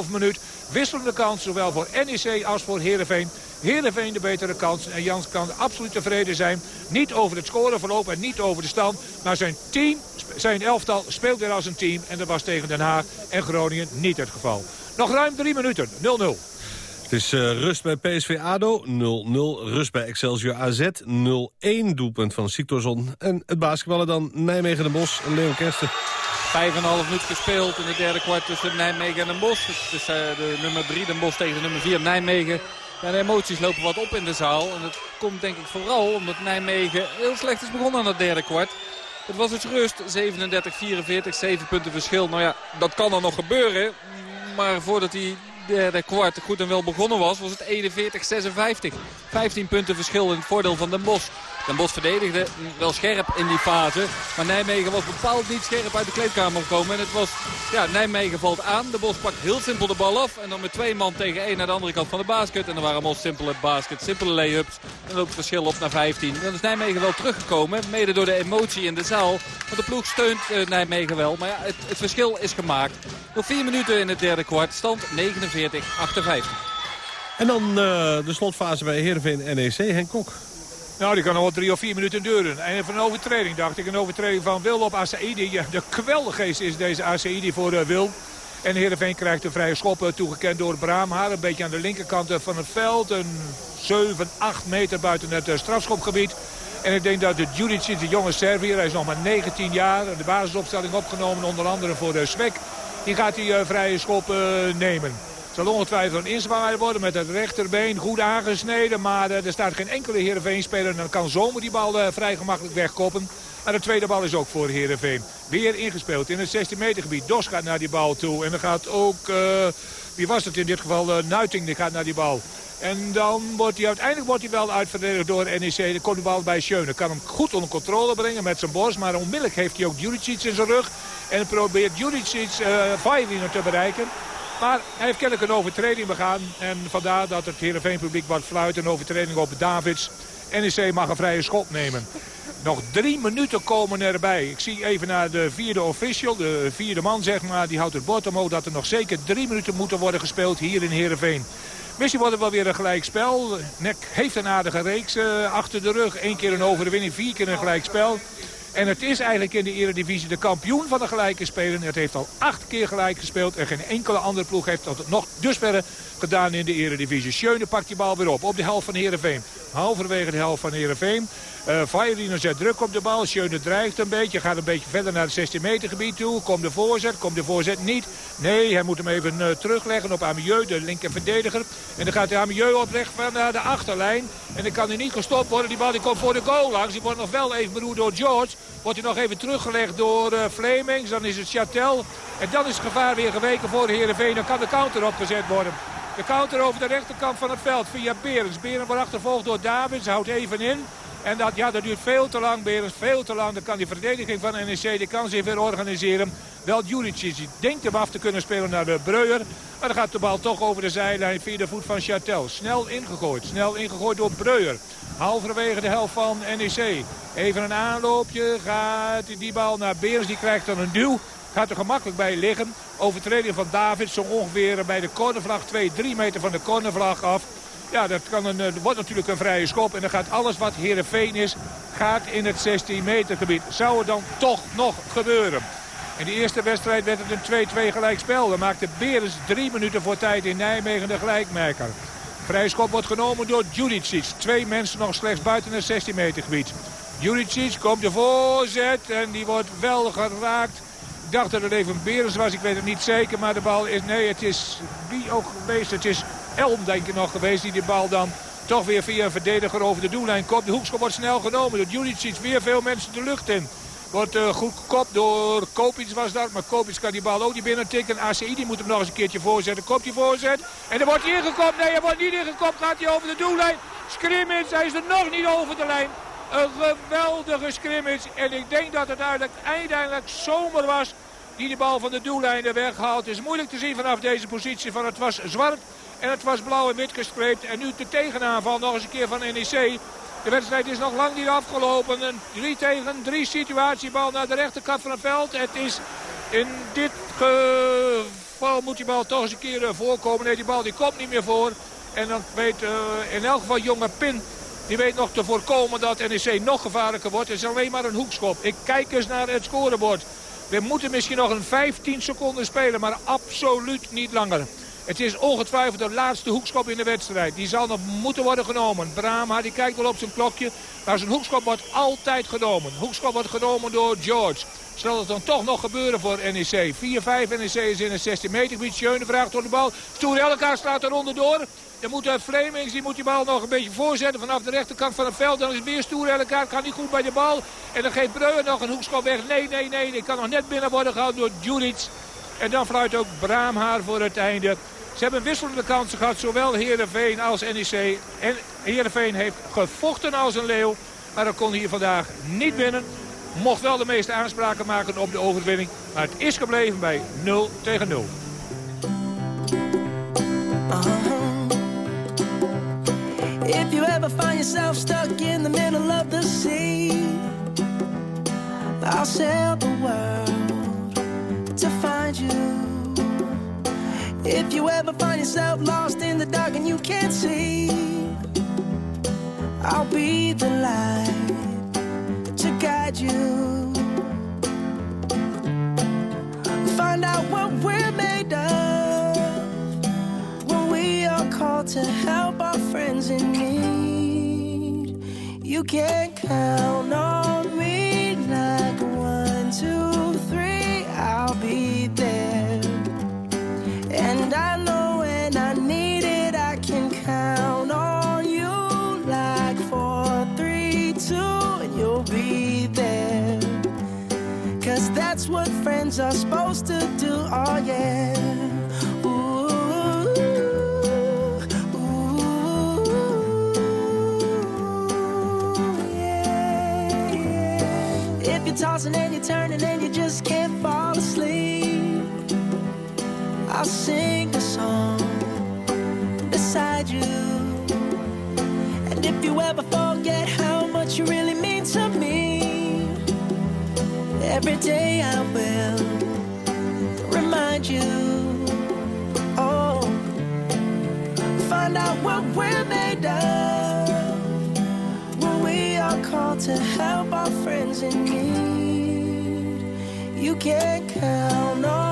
2,5 minuut. Wisselende kans zowel voor NEC als voor Heerenveen. Heerenveen de betere kans. En Jans kan absoluut tevreden zijn. Niet over het scoreverloop en niet over de stand. Maar zijn team, zijn elftal speelt weer als een team. En dat was tegen Den Haag en Groningen niet het geval. Nog ruim drie minuten. 0-0. Het is uh, rust bij PSV ADO, 0-0. Rust bij Excelsior AZ, 0-1. Doelpunt van Siktorzon. En het basketballen dan Nijmegen de Bos en Leon Kersten. Vijf en een half minuut gespeeld in het derde kwart tussen Nijmegen en Den Bosch. Het is uh, de nummer 3 Den Bosch tegen de nummer 4 Nijmegen. Ja, de emoties lopen wat op in de zaal. En dat komt denk ik vooral omdat Nijmegen heel slecht is begonnen aan het derde kwart. Het was dus rust, 37-44, 7 punten verschil. Nou ja, dat kan dan nog gebeuren. Maar voordat hij derde kwart goed en wel begonnen was, was het 41-56. 15 punten verschil in het voordeel van Den Bosch. Den Bosch verdedigde wel scherp in die fase. Maar Nijmegen was bepaald niet scherp uit de kleedkamer gekomen. En het was, ja, Nijmegen valt aan. De Bosch pakt heel simpel de bal af. En dan met twee man tegen één naar de andere kant van de basket. En dan waren allemaal simpele basket, simpele lay-ups. En loopt het verschil op naar 15. Dan is Nijmegen wel teruggekomen. Mede door de emotie in de zaal. Want de ploeg steunt uh, Nijmegen wel. Maar ja, het, verschil is gemaakt. Nog vier minuten in het derde kwart. Stand 49-58. En dan uh, de slotfase bij Heerenveen NEC. Henk Kok. Nou, die kan nog wel drie of vier minuten duren. En even een overtreding, dacht ik. Een overtreding van Wil op Asaidi. Ja, de kwelgeest is deze Asaidi voor uh, Wil. En Heerenveen krijgt een vrije schop uh, toegekend door Braamhaar. Een beetje aan de linkerkant van het veld. Een 7, 8 meter buiten het strafschopgebied. En ik denk dat de Judicic, de jonge Servier, hij is nog maar 19 jaar. De basisopstelling opgenomen, onder andere voor de Swek. Die gaat die vrije schop nemen zal ongetwijfeld een inzwaai worden met het rechterbeen. Goed aangesneden, maar uh, er staat geen enkele Heerenveen-speler. En dan kan Zomer die bal uh, vrij gemakkelijk wegkoppen. Maar de tweede bal is ook voor Heerenveen. Weer ingespeeld in het 16 meter gebied. Dos gaat naar die bal toe. En dan gaat ook, uh, wie was het in dit geval, Nuiting die gaat naar die bal. En dan wordt hij uiteindelijk wordt hij wel uitverdedigd door NEC. Dan komt de bal bij Schöne. Kan hem goed onder controle brengen met zijn borst. Maar onmiddellijk heeft hij ook Juricic in zijn rug. En probeert Juricic uh, te bereiken. Maar hij heeft kennelijk een overtreding begaan. En vandaar dat het Heerenveen publiek wat fluit. Een overtreding op Davids. NEC mag een vrije schop nemen. Nog drie minuten komen erbij. Ik zie even naar de vierde official, de vierde man zeg maar. Die houdt het bord omhoog dat er nog zeker drie minuten moeten worden gespeeld hier in Heerenveen. Misschien wordt het wel weer een gelijk spel. Nek heeft een aardige reeks uh, achter de rug. Eén keer een overwinning, vier keer een gelijk spel. En het is eigenlijk in de Eredivisie de kampioen van de gelijke spelen. Het heeft al acht keer gelijk gespeeld. En geen enkele andere ploeg heeft dat nog dusverre gedaan in de Eredivisie. Schöne pakt die bal weer op. Op de helft van Heerenveen. Halverwege de helft van Heerenveen. Uh, zet druk op de bal. Schöne dreigt een beetje. Gaat een beetje verder naar het 16 meter gebied toe. Komt de voorzet. Komt de voorzet niet. Nee, hij moet hem even uh, terugleggen op Amieux, de linker verdediger. En dan gaat de Amieux op weg van naar de achterlijn. En dan kan hij niet gestopt worden. Die bal die komt voor de goal langs. Die wordt nog wel even beroerd door George. Wordt hij nog even teruggelegd door uh, Flemings. Dan is het Chatel. En dan is het gevaar weer geweken voor de Heerenveen. Dan kan de counter opgezet worden. De counter over de rechterkant van het veld via Berens. Berens wordt achtervolgd door Davids. Houdt even in. En dat, ja, dat duurt veel te lang, Berens. Veel te lang. Dan kan die verdediging van NEC die kan zich weer organiseren. Wel Juricic denkt hem af te kunnen spelen naar de Breuer. Maar dan gaat de bal toch over de zijlijn via de voet van Chatel. Snel ingegooid. Snel ingegooid door Breuer. Halverwege de helft van NEC. Even een aanloopje. Gaat die bal naar Berens. Die krijgt dan een duw. Gaat er gemakkelijk bij liggen. Overtreding van David. Zo ongeveer bij de cornervlag. 2, 3 meter van de cornervlag af. Ja, dat kan een, er wordt natuurlijk een vrije schop. En dan gaat alles wat Heerenveen is, gaat in het 16 meter gebied. Zou het dan toch nog gebeuren? In de eerste wedstrijd werd het een 2-2 gelijkspel. Dan maakte Berens drie minuten voor tijd in Nijmegen de gelijkmerker. Vrije schop wordt genomen door Judicic. Twee mensen nog slechts buiten het 16 meter gebied. Judicic komt de voorzet en die wordt wel geraakt. Ik dacht dat het even Berens was, ik weet het niet zeker. Maar de bal is, nee het is wie ook geweest. Het is Elm denk ik nog geweest die de bal dan toch weer via een verdediger over de doellijn komt. De hoekschop wordt snel genomen door Judicic. Weer veel mensen de lucht in. Wordt uh, goed gekopt door Kopic was dat. Maar Kopic kan die bal ook niet binnen tikken. ACI die moet hem nog eens een keertje voorzetten. Kopt hij voorzet. En er wordt hij ingekopt. Nee, hij wordt niet ingekopt. Gaat hij over de doellijn. Scrimmage. Hij is er nog niet over de lijn. Een geweldige scrimmage. En ik denk dat het uiteindelijk, zomer was die de bal van de doellijn er weghaalt. Het is moeilijk te zien vanaf deze positie. Van het was zwart en het was blauw en wit gestreept. En nu de tegenaanval nog eens een keer van NEC. De wedstrijd is nog lang niet afgelopen. Een 3 tegen 3 situatiebal naar de rechterkant van het veld. Het is in dit geval moet die bal toch eens een keer eh, voorkomen. Nee, die bal die komt niet meer voor. En dan weet uh, in elk geval jonge Pin... Die weet nog te voorkomen dat NEC nog gevaarlijker wordt. Het is alleen maar een hoekschop. Ik kijk eens naar het scorebord. We moeten misschien nog een 15 seconden spelen, maar absoluut niet langer. Het is ongetwijfeld de laatste hoekschop in de wedstrijd. Die zal nog moeten worden genomen. Brahma die kijkt wel op zijn klokje. Maar zijn hoekschop wordt altijd genomen. Hoekschop wordt genomen door George. Zal het dan toch nog gebeuren voor NEC. 4-5 NEC is in het 16 meter gebied. Schöne vraagt door de bal. Elkaar slaat er onderdoor. Dan moet Flemings, die moet die bal nog een beetje voorzetten vanaf de rechterkant van het veld. Dan is het weer stoer elkaar, kan niet goed bij de bal. En dan geeft Breuer nog een hoekschop weg. Nee, nee, nee, die kan nog net binnen worden gehaald door Juric. En dan fluit ook Braamhaar voor het einde. Ze hebben wisselende kansen gehad, zowel Heerenveen als NEC. En Heerenveen heeft gevochten als een leeuw. Maar dat kon hier vandaag niet winnen. Mocht wel de meeste aanspraken maken op de overwinning. Maar het is gebleven bij 0 tegen 0. If you ever find yourself stuck in the middle of the sea, I'll sail the world to find you. If you ever find yourself lost in the dark and you can't see, I'll be the light to guide you. Find out what we're made of when we are called to help our friends in need. You can count on me like one, two, three, I'll be that's what friends are supposed to do, oh yeah. Ooh, ooh, yeah. If you're tossing and you're turning and you just can't fall asleep. I'll sing a song beside you. And if you ever forget how much you really Every day I will remind you. Oh, find out what we're made of. When we are called to help our friends in need, you can count on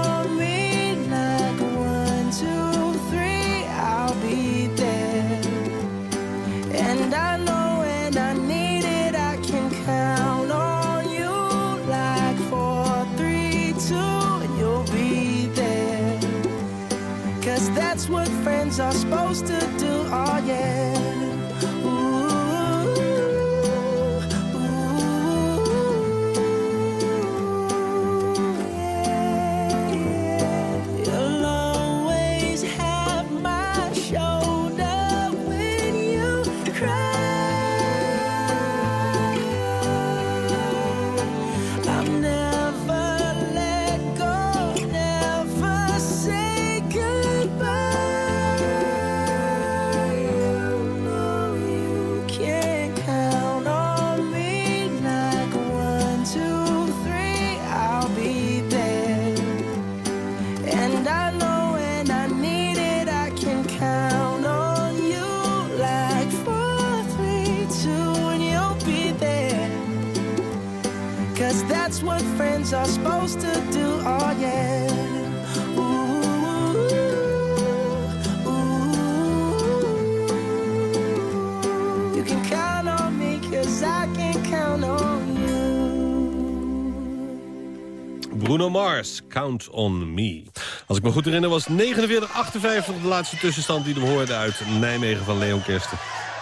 Bruno Mars, Count on Me. Als ik me goed herinner was 49-58 de laatste tussenstand die we hoorden uit Nijmegen van Leon Kersten.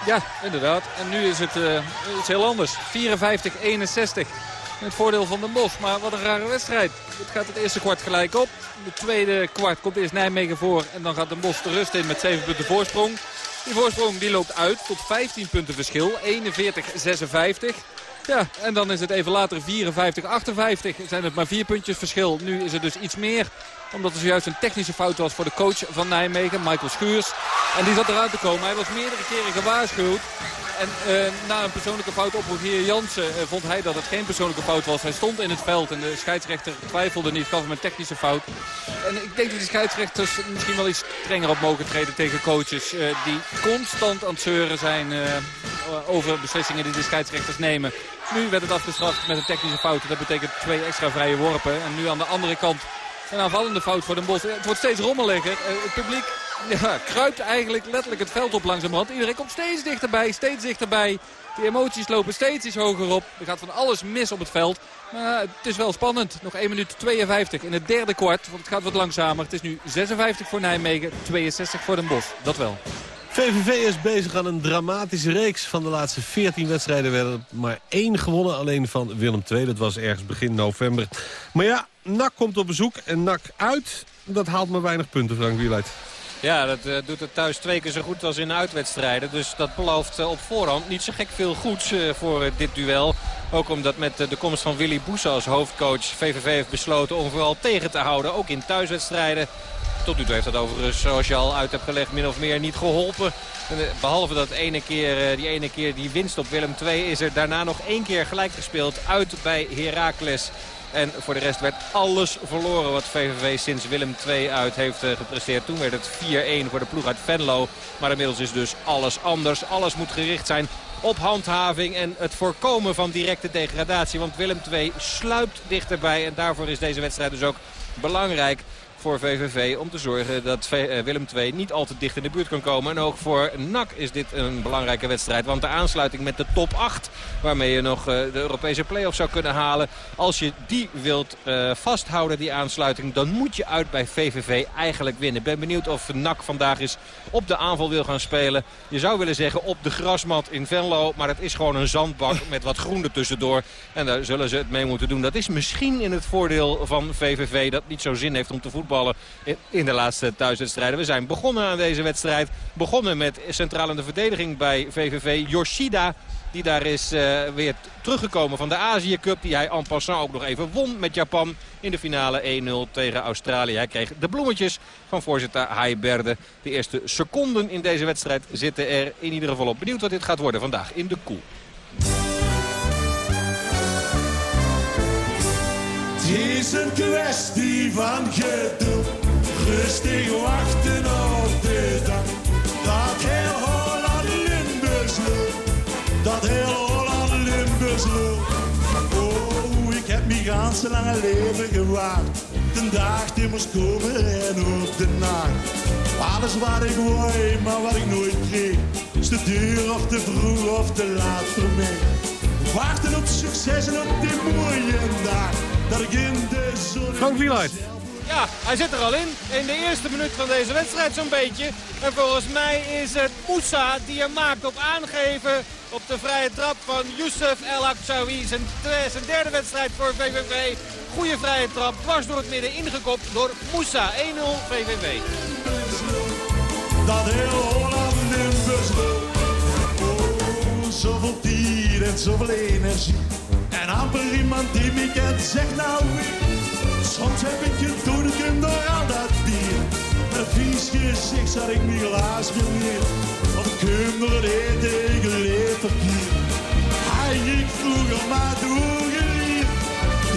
Ja, inderdaad. En nu is het uh, iets heel anders. 54-61. Het voordeel van Den Bosch. Maar wat een rare wedstrijd. Het gaat het eerste kwart gelijk op. De tweede kwart komt eerst Nijmegen voor. En dan gaat Den Bosch de rust in met 7 punten voorsprong. Die voorsprong die loopt uit tot 15 punten verschil. 41-56. Ja, en dan is het even later 54-58. Zijn het maar vier puntjes verschil. Nu is het dus iets meer. Omdat er zojuist een technische fout was voor de coach van Nijmegen, Michael Schuurs. En die zat eruit te komen. Hij was meerdere keren gewaarschuwd. En uh, na een persoonlijke fout op Rogier Jansen uh, vond hij dat het geen persoonlijke fout was. Hij stond in het veld en de scheidsrechter twijfelde niet. gaf hem een technische fout. En ik denk dat die scheidsrechters misschien wel iets strenger op mogen treden tegen coaches. Uh, die constant aan het zeuren zijn over beslissingen die de scheidsrechters nemen. Nu werd het afgestraft met een technische fout. Dat betekent twee extra vrije worpen. En nu aan de andere kant een aanvallende fout voor Den Bosch. Het wordt steeds rommeliger. het publiek ja, kruipt eigenlijk letterlijk het veld op langzamerhand. Iedereen komt steeds dichterbij, steeds dichterbij. Die emoties lopen steeds iets hoger op. Er gaat van alles mis op het veld. Maar het is wel spannend. Nog 1 minuut 52 in het derde kwart. Want het gaat wat langzamer. Het is nu 56 voor Nijmegen, 62 voor Den Bosch. Dat wel. VVV is bezig aan een dramatische reeks. Van de laatste 14 wedstrijden werden maar één gewonnen. Alleen van Willem II. Dat was ergens begin november. Maar ja, NAC komt op bezoek en NAC uit. Dat haalt maar weinig punten, Frank Wieluid. Ja, dat uh, doet het thuis twee keer zo goed als in uitwedstrijden. Dus dat belooft uh, op voorhand niet zo gek veel goeds uh, voor dit duel. Ook omdat met de komst van Willy Boesa als hoofdcoach VVV heeft besloten om vooral tegen te houden. Ook in thuiswedstrijden. Tot nu toe heeft dat overigens, zoals je al uit hebt gelegd, min of meer niet geholpen. Behalve dat ene keer, die ene keer die winst op Willem II is er daarna nog één keer gelijk gespeeld uit bij Heracles. En voor de rest werd alles verloren wat VVV sinds Willem II uit heeft gepresteerd. Toen werd het 4-1 voor de ploeg uit Venlo. Maar inmiddels is dus alles anders. Alles moet gericht zijn op handhaving en het voorkomen van directe degradatie. Want Willem II sluipt dichterbij en daarvoor is deze wedstrijd dus ook belangrijk voor VVV om te zorgen dat Willem II niet al te dicht in de buurt kan komen. En ook voor NAC is dit een belangrijke wedstrijd. Want de aansluiting met de top 8, waarmee je nog de Europese play-off zou kunnen halen. Als je die wilt uh, vasthouden, die aansluiting, dan moet je uit bij VVV eigenlijk winnen. Ben benieuwd of NAC vandaag eens op de aanval wil gaan spelen. Je zou willen zeggen op de grasmat in Venlo. Maar het is gewoon een zandbak met wat groen er tussendoor. En daar zullen ze het mee moeten doen. Dat is misschien in het voordeel van VVV dat niet zo zin heeft om te voetballen in de laatste thuiswedstrijden. We zijn begonnen aan deze wedstrijd. Begonnen met centraal in de verdediging bij VVV Yoshida. Die daar is uh, weer teruggekomen van de Azië Cup. Die hij en passant ook nog even won met Japan in de finale 1-0 tegen Australië. Hij kreeg de bloemetjes van voorzitter Haiberde. De eerste seconden in deze wedstrijd zitten er in ieder geval op. Benieuwd wat dit gaat worden vandaag in de koel. Is een kwestie van geduld. Rustig wachten op de dag. Dat heel Holland Limburgs loopt. Dat heel Holland Limburgs. Oh, ik heb mijn ganse lange leven gewaard. De dag die moest komen en ook de. Alles wat ik wou, maar wat ik nooit kreeg. Is te duur of te vroeg of te laat voor mij. Wachten op succes en op die mooie Frank Wieluid. Ja, hij zit er al in. In de eerste minuut van deze wedstrijd zo'n beetje. En volgens mij is het Moussa die hem maakt op aangeven op de vrije trap van Youssef El Aksawi. Zijn, zijn derde wedstrijd voor VVV. Goede vrije trap, dwars door het midden ingekopt door Moussa. 1-0 VVV. Dat heel Holland loopt. Oh, zoveel dier en zoveel energie. En amper iemand die me kent, zegt nou wie. Soms heb ik je doden door al dat bier. Een vies gezicht zat ik niet glaas meer. Of kun door het ik leef verkeerd. Hij ik vroeger maar doorgeleerd.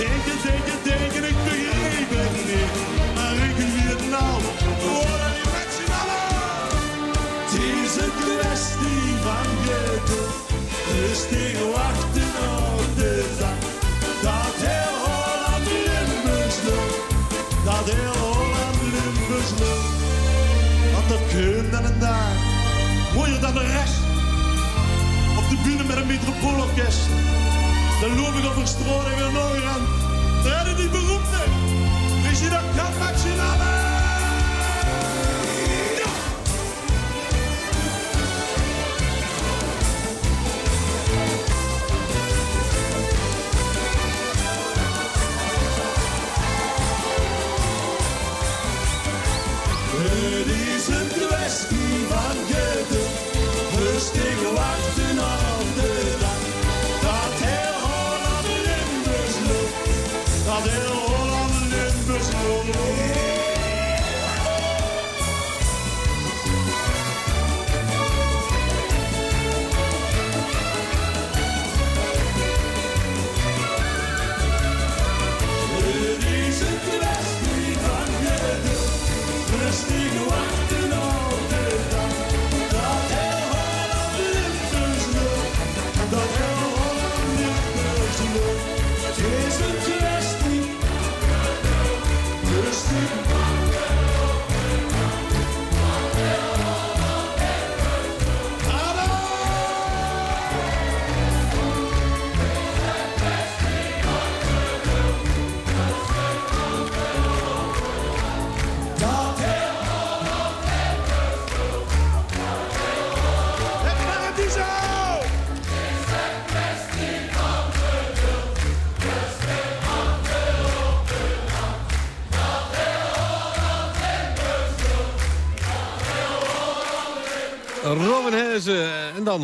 Denken, denken, denken, ik begreep het niet. Maar ik weet het nou, worden die allen. Het is een kwestie van geduld. Rustig wachten op de metropoolorkest. Dan loop ik over straat en weer nog aan. Daar hadden die beroemde. Wist je dat kan, Maxinale? Ja! Het is een kwestie van geduld. Rustig wachten op Limburgs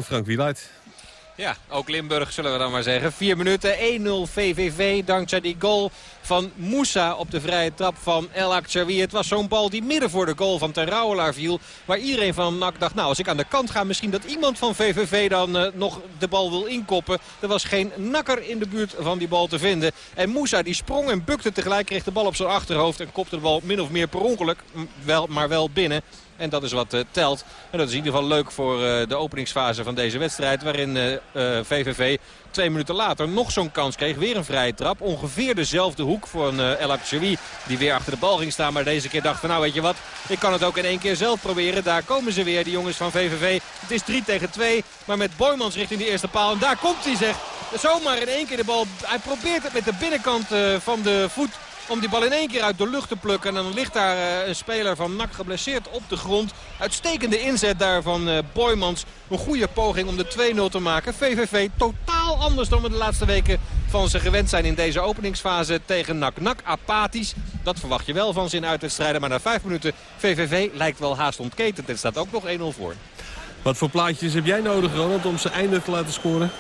Frank Wieluid. Ja, ook Limburg zullen we dan maar zeggen. 4 minuten, 1-0 VVV dankzij die goal van Moussa op de vrije trap van El Akchawi. Het was zo'n bal die midden voor de goal van Ten Rouwelaar viel. Waar iedereen van NAC dacht, nou als ik aan de kant ga misschien dat iemand van VVV dan eh, nog de bal wil inkoppen. Er was geen nakker in de buurt van die bal te vinden. En Moussa die sprong en bukte tegelijk, kreeg de bal op zijn achterhoofd en kopte de bal min of meer per ongeluk, wel, maar wel binnen. En dat is wat eh, telt. En dat is in ieder geval leuk voor eh, de openingsfase van deze wedstrijd. Waarin eh, eh, VVV twee minuten later nog zo'n kans kreeg. Weer een vrije trap. Ongeveer dezelfde hoek voor een El. Die weer achter de bal ging staan. Maar deze keer dacht van nou weet je wat. Ik kan het ook in één keer zelf proberen. Daar komen ze weer die jongens van VVV. Het is 3 tegen 2. Maar met Boymans richting de eerste paal. En daar komt hij zeg. Zomaar in één keer de bal. Hij probeert het met de binnenkant van de voet om die bal in één keer uit de lucht te plukken. En dan ligt daar eh, een speler van NAC geblesseerd op de grond. Uitstekende inzet daar van eh, Boymans. Een goede poging om de 2-0 te maken. VVV totaal anders dan we de laatste weken van ze gewend zijn in deze openingsfase tegen NAC. NAC apathisch, dat verwacht je wel van ze in uitwedstrijden. Maar na vijf minuten VVV lijkt wel haast ontketend. Er staat ook nog 1-0 voor. Wat voor plaatjes heb jij nodig, Ronald, om ze einde te laten scoren?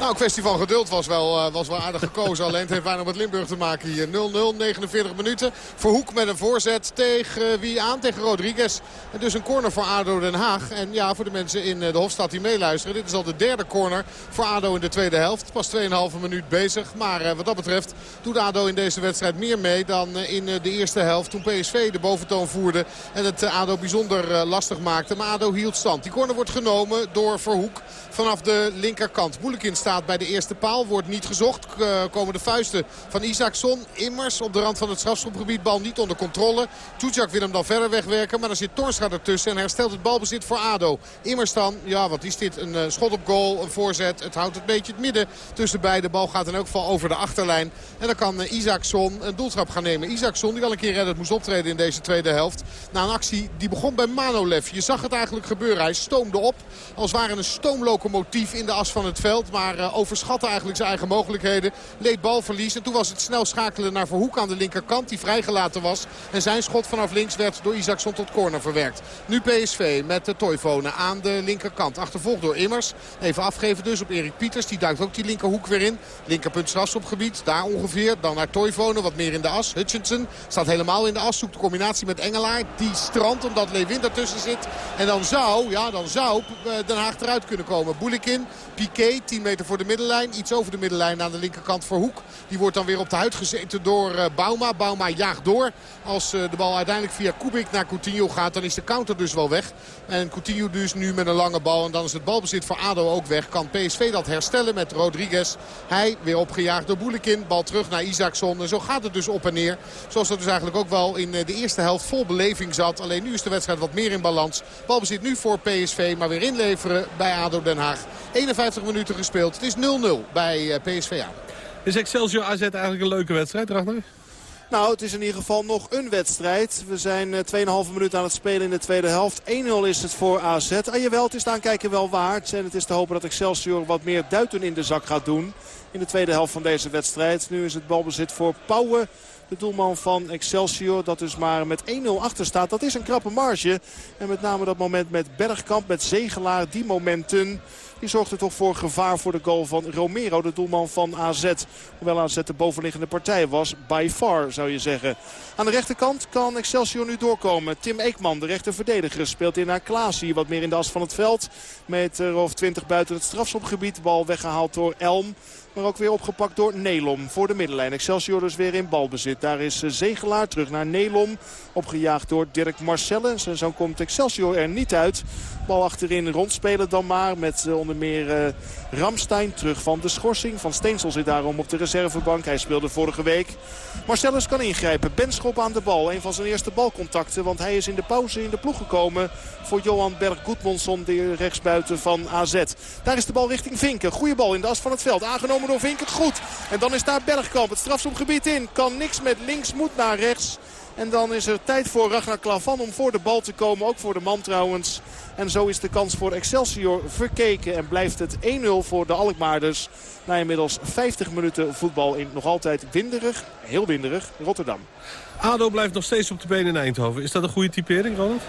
Nou, kwestie van geduld was wel, uh, was wel aardig gekozen. Alleen het heeft bijna met Limburg te maken hier. 0-0, 49 minuten. Verhoek met een voorzet tegen uh, wie aan? Tegen Rodriguez. En dus een corner voor ADO Den Haag. En ja, voor de mensen in uh, de Hofstad die meeluisteren. Dit is al de derde corner voor ADO in de tweede helft. Pas 2,5 minuut bezig. Maar wat dat betreft doet ADO in deze wedstrijd meer mee dan in de eerste helft. Toen PSV de boventoon voerde en het ADO bijzonder lastig maakte. Maar ADO hield stand. Die corner wordt genomen door Verhoek vanaf de linkerkant. Moeilijkin staat bij de eerste paal. Wordt niet gezocht. komen de vuisten van Isaacson. Immers op de rand van het strafschopgebied. Bal niet onder controle. Tujak wil hem dan verder wegwerken. Maar dan zit Torstra ertussen en herstelt het balbezit voor ADO. Immers dan, ja wat is dit? Een uh, schot op goal, een voorzet. Het houdt een beetje het midden tussen beide. De bal gaat in elk geval over de achterlijn. En dan kan uh, Isaacson een doeltrap gaan nemen. Isaacson die al een keer redden moest optreden in deze tweede helft. Na een actie die begon bij Manolev. Je zag het eigenlijk gebeuren. Hij stoomde op. Als ware een stoomlocomotief in de as van het veld. Maar uh, overschatte eigenlijk zijn eigen mogelijkheden. Leed balverlies. En toen was het snel schakelen naar Verhoek aan de linkerkant. Die vrijgelaten was. En zijn schot vanaf links werd door Isaacson tot corner verwerkt. Nu PSV met de Toivonen aan de linkerkant. Achtervolgd door Immers. Even afgeven dus op Erik Pieters. Die duikt ook die linkerhoek weer in. Linkerpunt strafschopgebied. Daar ongeveer. Dan naar Toivonen. Wat meer in de as. Hutchinson staat helemaal in de as. Zoekt de combinatie met Engelaar. Die strand omdat Lewin ertussen zit. En dan zou, ja, dan zou Den Haag eruit kunnen komen. Boelikin, Piqué, 10 meter voor de middenlijn. Iets over de middenlijn aan de linkerkant voor Hoek. Die wordt dan weer op de huid gezeten door uh, Bauma. Bauma jaagt door. Als uh, de bal uiteindelijk via Kubik naar Coutinho gaat, dan is de counter dus wel weg. En Coutinho dus nu met een lange bal. En dan is het balbezit voor ADO ook weg. Kan PSV dat herstellen met Rodriguez. Hij weer opgejaagd door Boelekin. Bal terug naar Isaacson. En zo gaat het dus op en neer. Zoals dat dus eigenlijk ook wel in de eerste helft vol beleving zat. Alleen nu is de wedstrijd wat meer in balans. Balbezit nu voor PSV. Maar weer inleveren bij ADO Den Haag. 51 minuten gespeeld. Het is 0-0 bij PSV aan. Is Excelsior AZ eigenlijk een leuke wedstrijd, Ragnar? Nou, het is in ieder geval nog een wedstrijd. We zijn 2,5 minuten aan het spelen in de tweede helft. 1-0 is het voor AZ. Ah, jawel, het is de aankijken wel waard. En het is te hopen dat Excelsior wat meer duiten in de zak gaat doen. In de tweede helft van deze wedstrijd. Nu is het balbezit voor Pauwen. De doelman van Excelsior dat dus maar met 1-0 achter staat. Dat is een krappe marge. En met name dat moment met Bergkamp, met Zegelaar, die momenten... Die zorgde toch voor gevaar voor de goal van Romero, de doelman van AZ. Hoewel AZ de bovenliggende partij was, by far zou je zeggen. Aan de rechterkant kan Excelsior nu doorkomen. Tim Eekman, de rechterverdediger, speelt in naar Klaas. Hier wat meer in de as van het veld. Meter of 20 buiten het strafschopgebied. Bal weggehaald door Elm. Maar ook weer opgepakt door Nelom voor de middenlijn. Excelsior dus weer in balbezit. Daar is Zegelaar terug naar Nelom. Opgejaagd door Dirk Marcellens. En zo komt Excelsior er niet uit. Bal achterin rondspelen dan maar. Met onder meer uh, Ramstein terug van de schorsing. Van Steensel zit daarom op de reservebank. Hij speelde vorige week. Marcellus kan ingrijpen. Benschop aan de bal. Een van zijn eerste balcontacten. Want hij is in de pauze in de ploeg gekomen voor Johan Berg-Goedmondson. De rechtsbuiten van AZ. Daar is de bal richting Vinken. Goede bal in de as van het veld. Aangenomen door Vinken. Goed. En dan is daar Bergkamp. Het strafschopgebied in. Kan niks met links. Moet naar rechts. En dan is er tijd voor Ragnar Klavan om voor de bal te komen. Ook voor de man trouwens. En zo is de kans voor Excelsior verkeken. En blijft het 1-0 voor de Alkmaarders. Na inmiddels 50 minuten voetbal in nog altijd winderig, heel winderig, Rotterdam. ADO blijft nog steeds op de benen in Eindhoven. Is dat een goede typering, Ronald?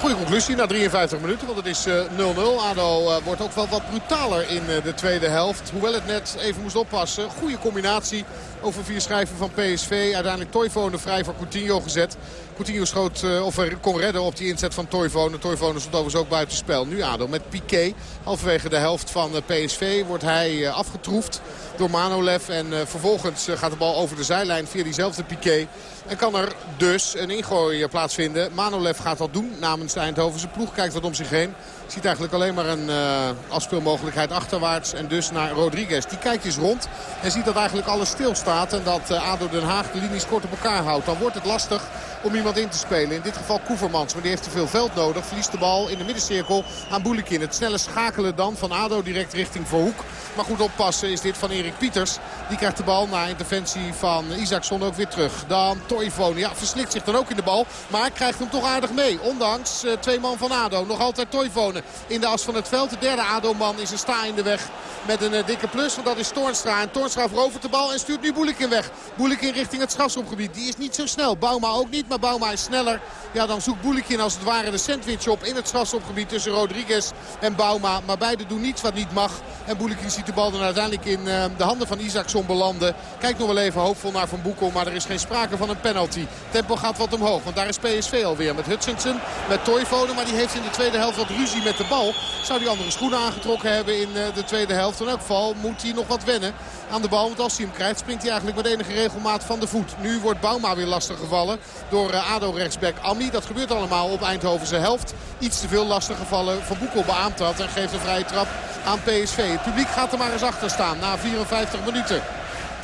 Goede conclusie na 53 minuten, want het is 0-0. Uh, ADO uh, wordt ook wel wat brutaler in uh, de tweede helft. Hoewel het net even moest oppassen. Goede combinatie over vier schrijven van PSV. Uiteindelijk Toivonen vrij voor Coutinho gezet. Coutinho schoot, of kon redden op die inzet van Toivonen. Toivonen stond overigens ook buiten spel. Nu ADO met Piqué. Halverwege de helft van PSV wordt hij afgetroefd door Manolev. En vervolgens gaat de bal over de zijlijn via diezelfde Piqué. En kan er dus een ingooi plaatsvinden. Manolev gaat dat doen namens de Eindhovense ploeg. Kijkt wat om zich heen. Ziet eigenlijk alleen maar een uh, afspeelmogelijkheid achterwaarts. En dus naar Rodriguez. Die kijkt eens rond. En ziet dat eigenlijk alles stilstaat. En dat uh, ADO Den Haag de linies kort op elkaar houdt. Dan wordt het lastig om iemand in te spelen. In dit geval Koevermans. Maar die heeft te veel veld nodig. Verliest de bal in de middencirkel aan Boelekin. Het snelle schakelen dan van ADO direct richting Verhoek. Maar goed oppassen is dit van Erik Pieters. Die krijgt de bal na interventie van Isaacson ook weer terug. Dan Toivonen. Ja, verslikt zich dan ook in de bal. Maar krijgt hem toch aardig mee. Ondanks uh, twee man van ADO. Nog altijd Toivonen in de as van het veld. De derde ADO-man is een sta in de weg met een uh, dikke plus. Want dat is Toornstra. En Toornstra verovert de bal en stuurt nu Boelekin weg. Boelekin richting het strafschopgebied. Die is niet zo snel. Bouma ook niet. Maar Bauma is sneller. Ja, dan zoekt Boulikin als het ware de sandwich op in het strafschopgebied tussen Rodriguez en Bauma. Maar beide doen niets wat niet mag. En Boulikin ziet de bal dan uiteindelijk in uh, de handen van Isaacson belanden. Kijkt nog wel even hoopvol naar Van Boekel. Maar er is geen sprake van een penalty. Tempo gaat wat omhoog. Want daar is PSV alweer met Hutchinson. Met Toivonen. Maar die heeft in de tweede helft wat ruzie met de bal. Zou die andere schoenen aangetrokken hebben in uh, de tweede helft. In elk geval moet hij nog wat wennen aan de bal. Want als hij hem krijgt springt hij eigenlijk met enige regelmaat van de voet. Nu wordt Bauma weer lastig gevallen door uh, ADO rechtsback Ammi. Dat gebeurt allemaal op Eindhovense helft. Iets te veel lastig gevallen. Van Boekel beaamt dat en geeft een vrije trap aan PSV. Het publiek gaat er maar eens achter staan na 54 minuten.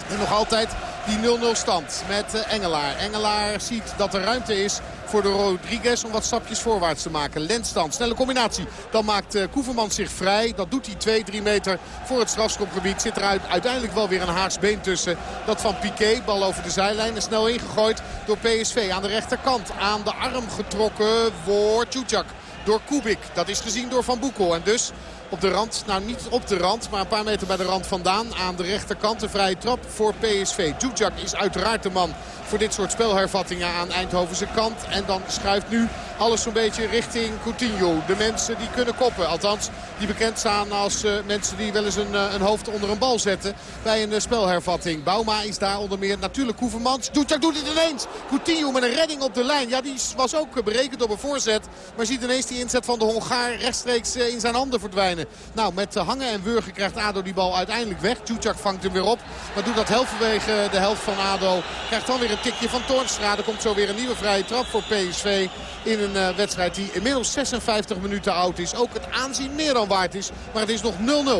En nog altijd die 0-0 stand met Engelaar. Engelaar ziet dat er ruimte is voor de Rodriguez om wat stapjes voorwaarts te maken. Lensstand, snelle combinatie. Dan maakt uh, Koeverman zich vrij. Dat doet hij 2-3 meter voor het strafschopgebied. Zit er uiteindelijk wel weer een Haags been tussen. Dat van Piqué, bal over de zijlijn. En snel ingegooid door PSV aan de rechterkant. Aan de arm getrokken wordt Tjutjak door Kubik. Dat is gezien door Van Boekel. En dus op de rand, nou niet op de rand, maar een paar meter bij de rand vandaan. Aan de rechterkant de vrije trap voor PSV. Djudjak is uiteraard de man voor dit soort spelhervattingen aan Eindhovense kant. En dan schuift nu alles zo'n beetje richting Coutinho. De mensen die kunnen koppen. Althans, die bekend staan als uh, mensen die wel eens een, uh, een, hoofd onder een bal zetten bij een uh, spelhervatting. Bauma is daar onder meer. Natuurlijk Koevermans. Djudjak doet het ineens. Coutinho met een redding op de lijn. Ja, die was ook berekend op een voorzet. Maar ziet ineens die inzet van de Hongaar rechtstreeks in zijn handen verdwijnen. Nou, met hangen en wurgen krijgt ADO die bal uiteindelijk weg. Djudjak vangt hem weer op. Maar doet dat halverwege de helft van ADO. Krijgt dan weer een tikje van Toornstra. Er komt zo weer een nieuwe vrije trap voor PSV. In een uh, wedstrijd die inmiddels 56 minuten oud is. Ook het aanzien meer dan waard is. Maar het is nog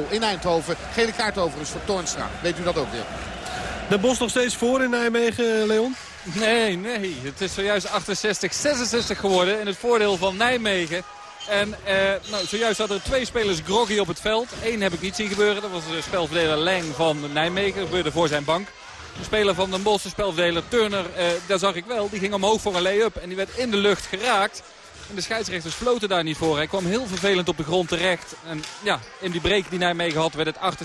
0-0 in Eindhoven. Gele kaart overigens voor Toornstra. Weet u dat ook weer? De Bos nog steeds voor in Nijmegen, Leon? Nee, nee. Het is zojuist 68-66 geworden in het voordeel van Nijmegen. En eh, nou, zojuist hadden er twee spelers groggy op het veld. Eén heb ik niet zien gebeuren. Dat was de spelverdeler Leng van Nijmegen. Dat gebeurde voor zijn bank. De speler van Den Bosch, de spelverdeler Turner, eh, daar zag ik wel. Die ging omhoog voor een lay-up en die werd in de lucht geraakt. En de scheidsrechters floten daar niet voor. Hij kwam heel vervelend op de grond terecht. En ja, in die break die Nijmegen had werd het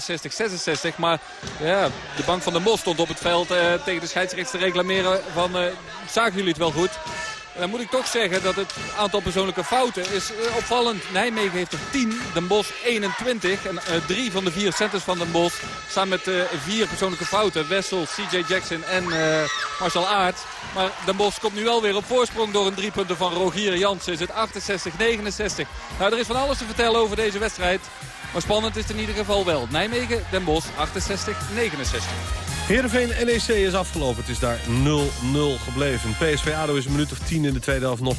68-66. Maar ja, de bank van Den Bosch stond op het veld uh, tegen de scheidsrechters te reclameren van... Uh, zagen jullie het wel goed? Dan moet ik toch zeggen dat het aantal persoonlijke fouten is uh, opvallend. Nijmegen heeft er 10, Den Bosch 21. En uh, drie van de vier centers van Den Bosch staan met uh, vier persoonlijke fouten. Wessel, CJ Jackson en Marcel Aert. Maar Den Bosch komt nu alweer op voorsprong door een driepunten van Rogier Jansen. Is het 68-69. Nou, er is van alles te vertellen over deze wedstrijd. Maar spannend is het in ieder geval wel. Nijmegen, Den Bosch 68-69. Heerenveen NEC is afgelopen. Het is daar 0-0 gebleven. PSV ADO is een minuut of 10 in de tweede helft nog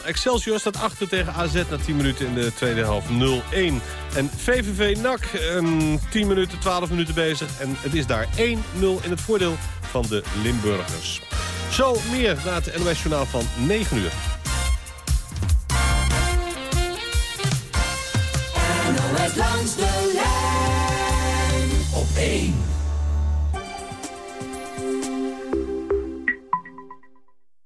0-0. Excelsior staat achter tegen AZ na 10 minuten in de tweede helft 0-1. En VVV NAC um, 10 minuten, 12 minuten bezig. En het is daar 1-0 in het voordeel van de Limburgers. Zo meer na het NOS Journaal van 9 uur. NOS langs de lijn op 1.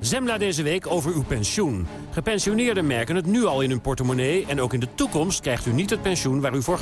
Zembla deze week over uw pensioen. Gepensioneerden merken het nu al in hun portemonnee... en ook in de toekomst krijgt u niet het pensioen waar u voor